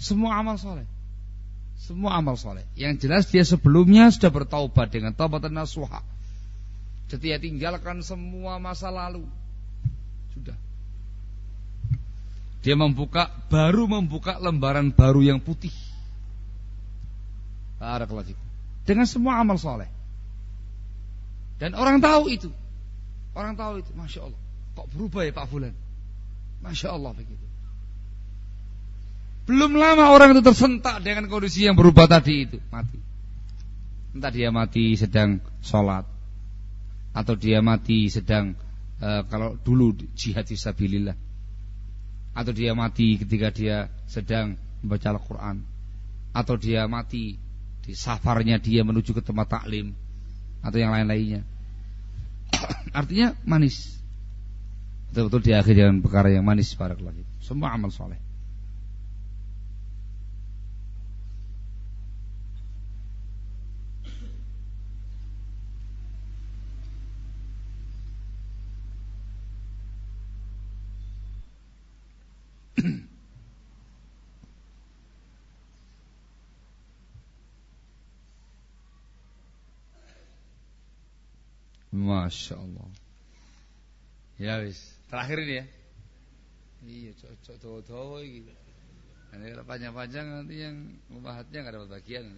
Semua amal soleh. Semua amal soleh. Yang jelas dia sebelumnya sudah bertaubat dengan taubatan nasuha. Jadi dia tinggalkan semua masa lalu. Sudah. Dia membuka, baru membuka lembaran baru yang putih. Dengan semua amal soleh. Dan orang tahu itu. Orang tahu itu, masya Allah. Kok berubah ya Pak Fulan? Masya Allah begitu. Belum lama orang itu tersentak dengan kondisi yang berubah tadi itu, mati. Entah dia mati sedang sholat, atau dia mati sedang e, kalau dulu jihad fisabilillah, atau dia mati ketika dia sedang membaca Al-Quran, atau dia mati di safarnya dia menuju ke tempat taklim, atau yang lain-lainnya. Artinya manis. Betul-betul diakhiri dengan perkara yang manis para. Semua amal soleh. Masya Allah. Ya wis, terakhir ini ya. Iya, cocok doa-doa gitu. Nanti kalau panjang-panjang nanti yang membahasnya nggak dapat bagian.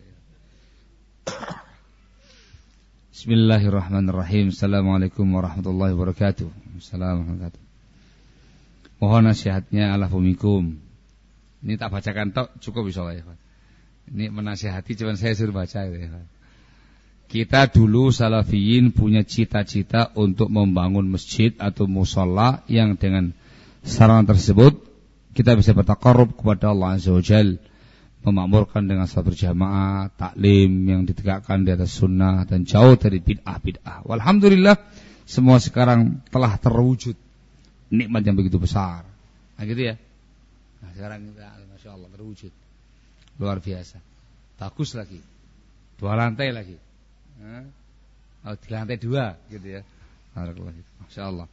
Bismillahirrahmanirrahim. Assalamualaikum warahmatullahi wabarakatuh. Assalamualaikum Mohon nasihatnya ala. Ini tak bacakan tok cukup bisa ya, Ini menasihati cuman saya suruh baca ya, Pak. Kita dulu salafiyin punya cita-cita untuk membangun masjid atau musola yang dengan sarana tersebut kita bisa bertakarub kepada Allah Azza wa memakmurkan dengan salat berjamaah, taklim yang ditegakkan di atas sunnah dan jauh dari bid'ah-bid'ah. Walhamdulillah semua sekarang telah terwujud nikmat yang begitu besar. Nah gitu ya. Nah sekarang kita, masya Allah terwujud luar biasa. Bagus lagi, dua lantai lagi. Oh, di lantai dua gitu ya. Masya Allah.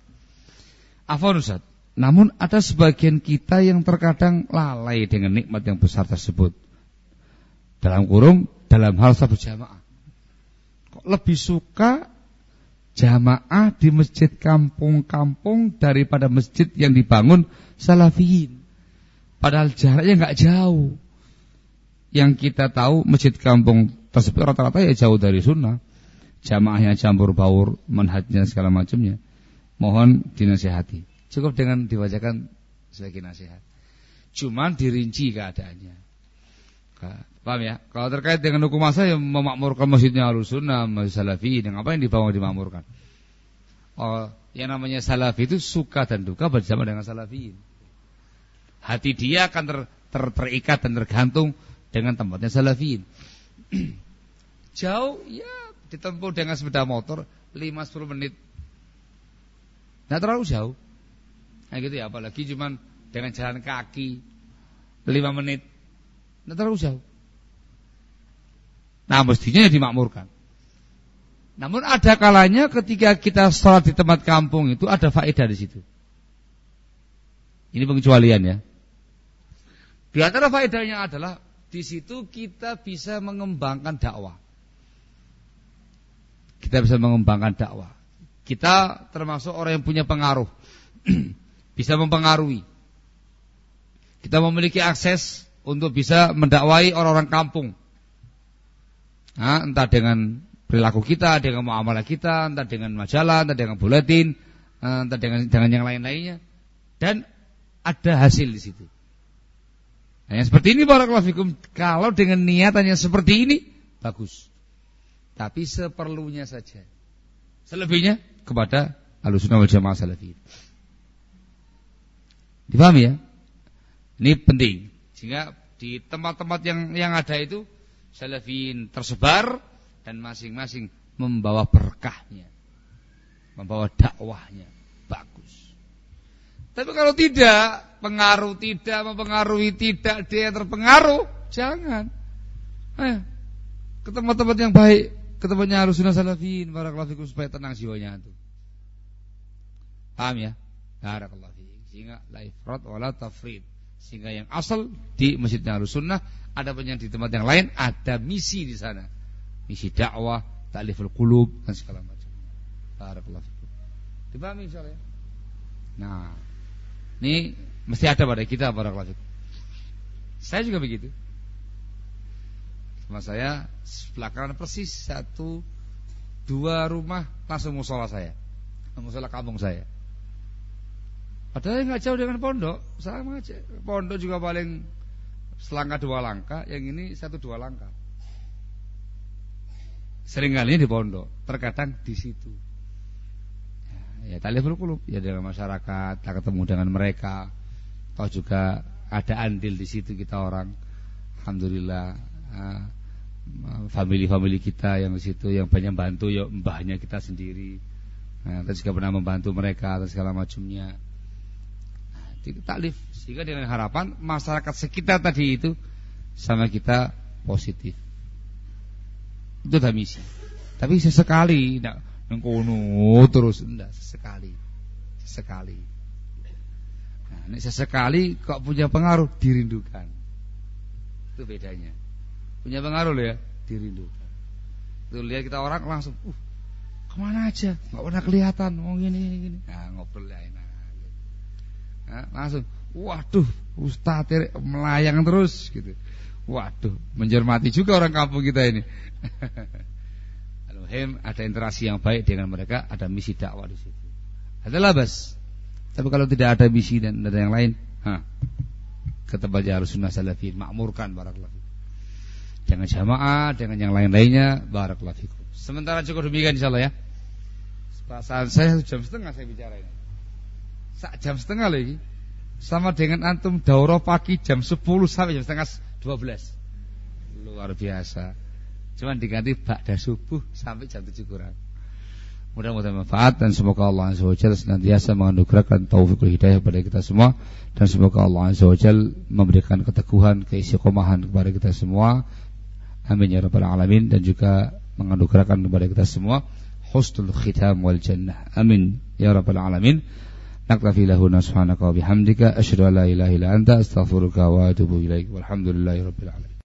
Afwan Ustaz. Namun ada sebagian kita yang terkadang lalai dengan nikmat yang besar tersebut. Dalam kurung, dalam hal sahabat jamaah. Kok lebih suka jamaah di masjid kampung-kampung daripada masjid yang dibangun salafiyin. Padahal jaraknya nggak jauh. Yang kita tahu masjid kampung tersebut rata-rata ya jauh dari sunnah. Jamaahnya campur baur, manhajnya segala macamnya. Mohon dinasihati. Cukup dengan dibacakan sebagai nasihat. Cuman dirinci keadaannya. Paham ya? Kalau terkait dengan hukum masa yang memakmurkan masjidnya Ahlussunnah, masjid Salafi, dengan apa yang dibangun dimakmurkan? Oh, yang namanya Salafi itu suka dan duka bersama dengan Salafiyin. Hati dia akan ter, ter, terikat dan tergantung dengan tempatnya Salafiyin. *clears throat* Jauh ya ditempuh dengan sepeda motor 5-10 menit. Nah terlalu jauh. Nah gitu ya apalagi cuman dengan jalan kaki 5 menit. Nah terlalu jauh. Nah mestinya ya dimakmurkan. Namun ada kalanya ketika kita sholat di tempat kampung itu ada faedah di situ. Ini pengecualian ya. Di antara faedahnya adalah di situ kita bisa mengembangkan dakwah. Kita bisa mengembangkan dakwah. Kita termasuk orang yang punya pengaruh. *clears throat* bisa mempengaruhi. Kita memiliki akses untuk bisa mendakwai orang-orang kampung. Nah, entah dengan perilaku kita, dengan muamalah kita, entah dengan majalah, entah dengan buletin, eh, entah dengan dengan yang lain-lainnya. Dan ada hasil di situ. Nah, yang seperti ini fikum, kalau dengan niatannya seperti ini bagus. Tapi seperlunya saja. Selebihnya kepada Ahlussunnah wal Jamaah Salafi. Dipahami ya? Ini penting. Sehingga di tempat-tempat yang yang ada itu salafin tersebar dan masing-masing membawa berkahnya. Membawa dakwahnya. Bagus. Tapi kalau tidak, pengaruh tidak, mempengaruhi tidak, dia terpengaruh, jangan. Ayo, ke tempat-tempat yang baik, ke tempatnya harus sunnah salafin, barakallahu fikum supaya tenang jiwanya itu. Paham ya? Barakallahu fikum. Sehingga la ifrat wala tafrid. Sehingga yang asal di masjidnya harus sunnah, ada yang di tempat yang lain ada misi di sana. Misi dakwah, ta'liful qulub dan segala macam. Barakallahu fikum. Dipahami insyaallah ya? Nah, ini mesti ada pada kita para kelas Saya juga begitu. Sama saya belakangan persis satu dua rumah langsung musola saya, musola kampung saya. Padahal nggak jauh dengan pondok, sama aja. Pondok juga paling selangkah dua langkah, yang ini satu dua langkah. Seringkali di pondok, terkadang di situ ya taliful qulub ya dengan masyarakat, kita ketemu dengan mereka. Toh juga ada andil di situ kita orang. Alhamdulillah family-family kita yang di situ yang banyak bantu ya mbahnya kita sendiri. Nah, kita juga pernah membantu mereka dan segala macamnya. Nah, taklif sehingga dengan harapan masyarakat sekitar tadi itu sama kita positif. Itu dah misi. Tapi sesekali tidak Nengkono terus enggak sesekali. Sesekali. Nah, ini sesekali kok punya pengaruh dirindukan. Itu bedanya. Punya pengaruh loh ya, dirindukan. Tuh lihat kita orang langsung, uh, ke mana aja, nggak pernah kelihatan, mau gini gini. Nah, ngobrol ya enak. Nah, langsung, waduh, Ustaz melayang terus gitu. Waduh, mencermati juga orang kampung kita ini. *laughs* Al-Muhim ada interaksi yang baik dengan mereka, ada misi dakwah di situ. Adalah bas. Tapi kalau tidak ada misi dan ada yang lain, ha, kata baca Sunnah Salafin makmurkan barakallahu Jangan jamaah dengan yang lain-lainnya barakallahu fikum. Sementara cukup demikian insyaallah ya. Perasaan saya jam setengah saya bicara ini. Sak jam setengah lagi. Sama dengan antum daurah pagi jam 10 sampai jam setengah 12. Luar biasa. Cuma diganti ba'da subuh sampai jam 7 kurang. Mudah-mudahan manfaat dan semoga Allah Azza wa Jalla senantiasa menganugerahkan taufikul hidayah kepada kita semua dan semoga Allah Azza wa Jalla memberikan keteguhan, keistiqomahan kepada kita semua. Amin ya rabbal alamin dan juga menganugerahkan kepada kita semua husnul khitam wal jannah. Amin ya rabbal alamin. Naktafi lahu subhanaka wa bihamdika asyhadu an la ilaha illa anta astaghfiruka wa atubu ilaik. Walhamdulillahi rabbil alamin.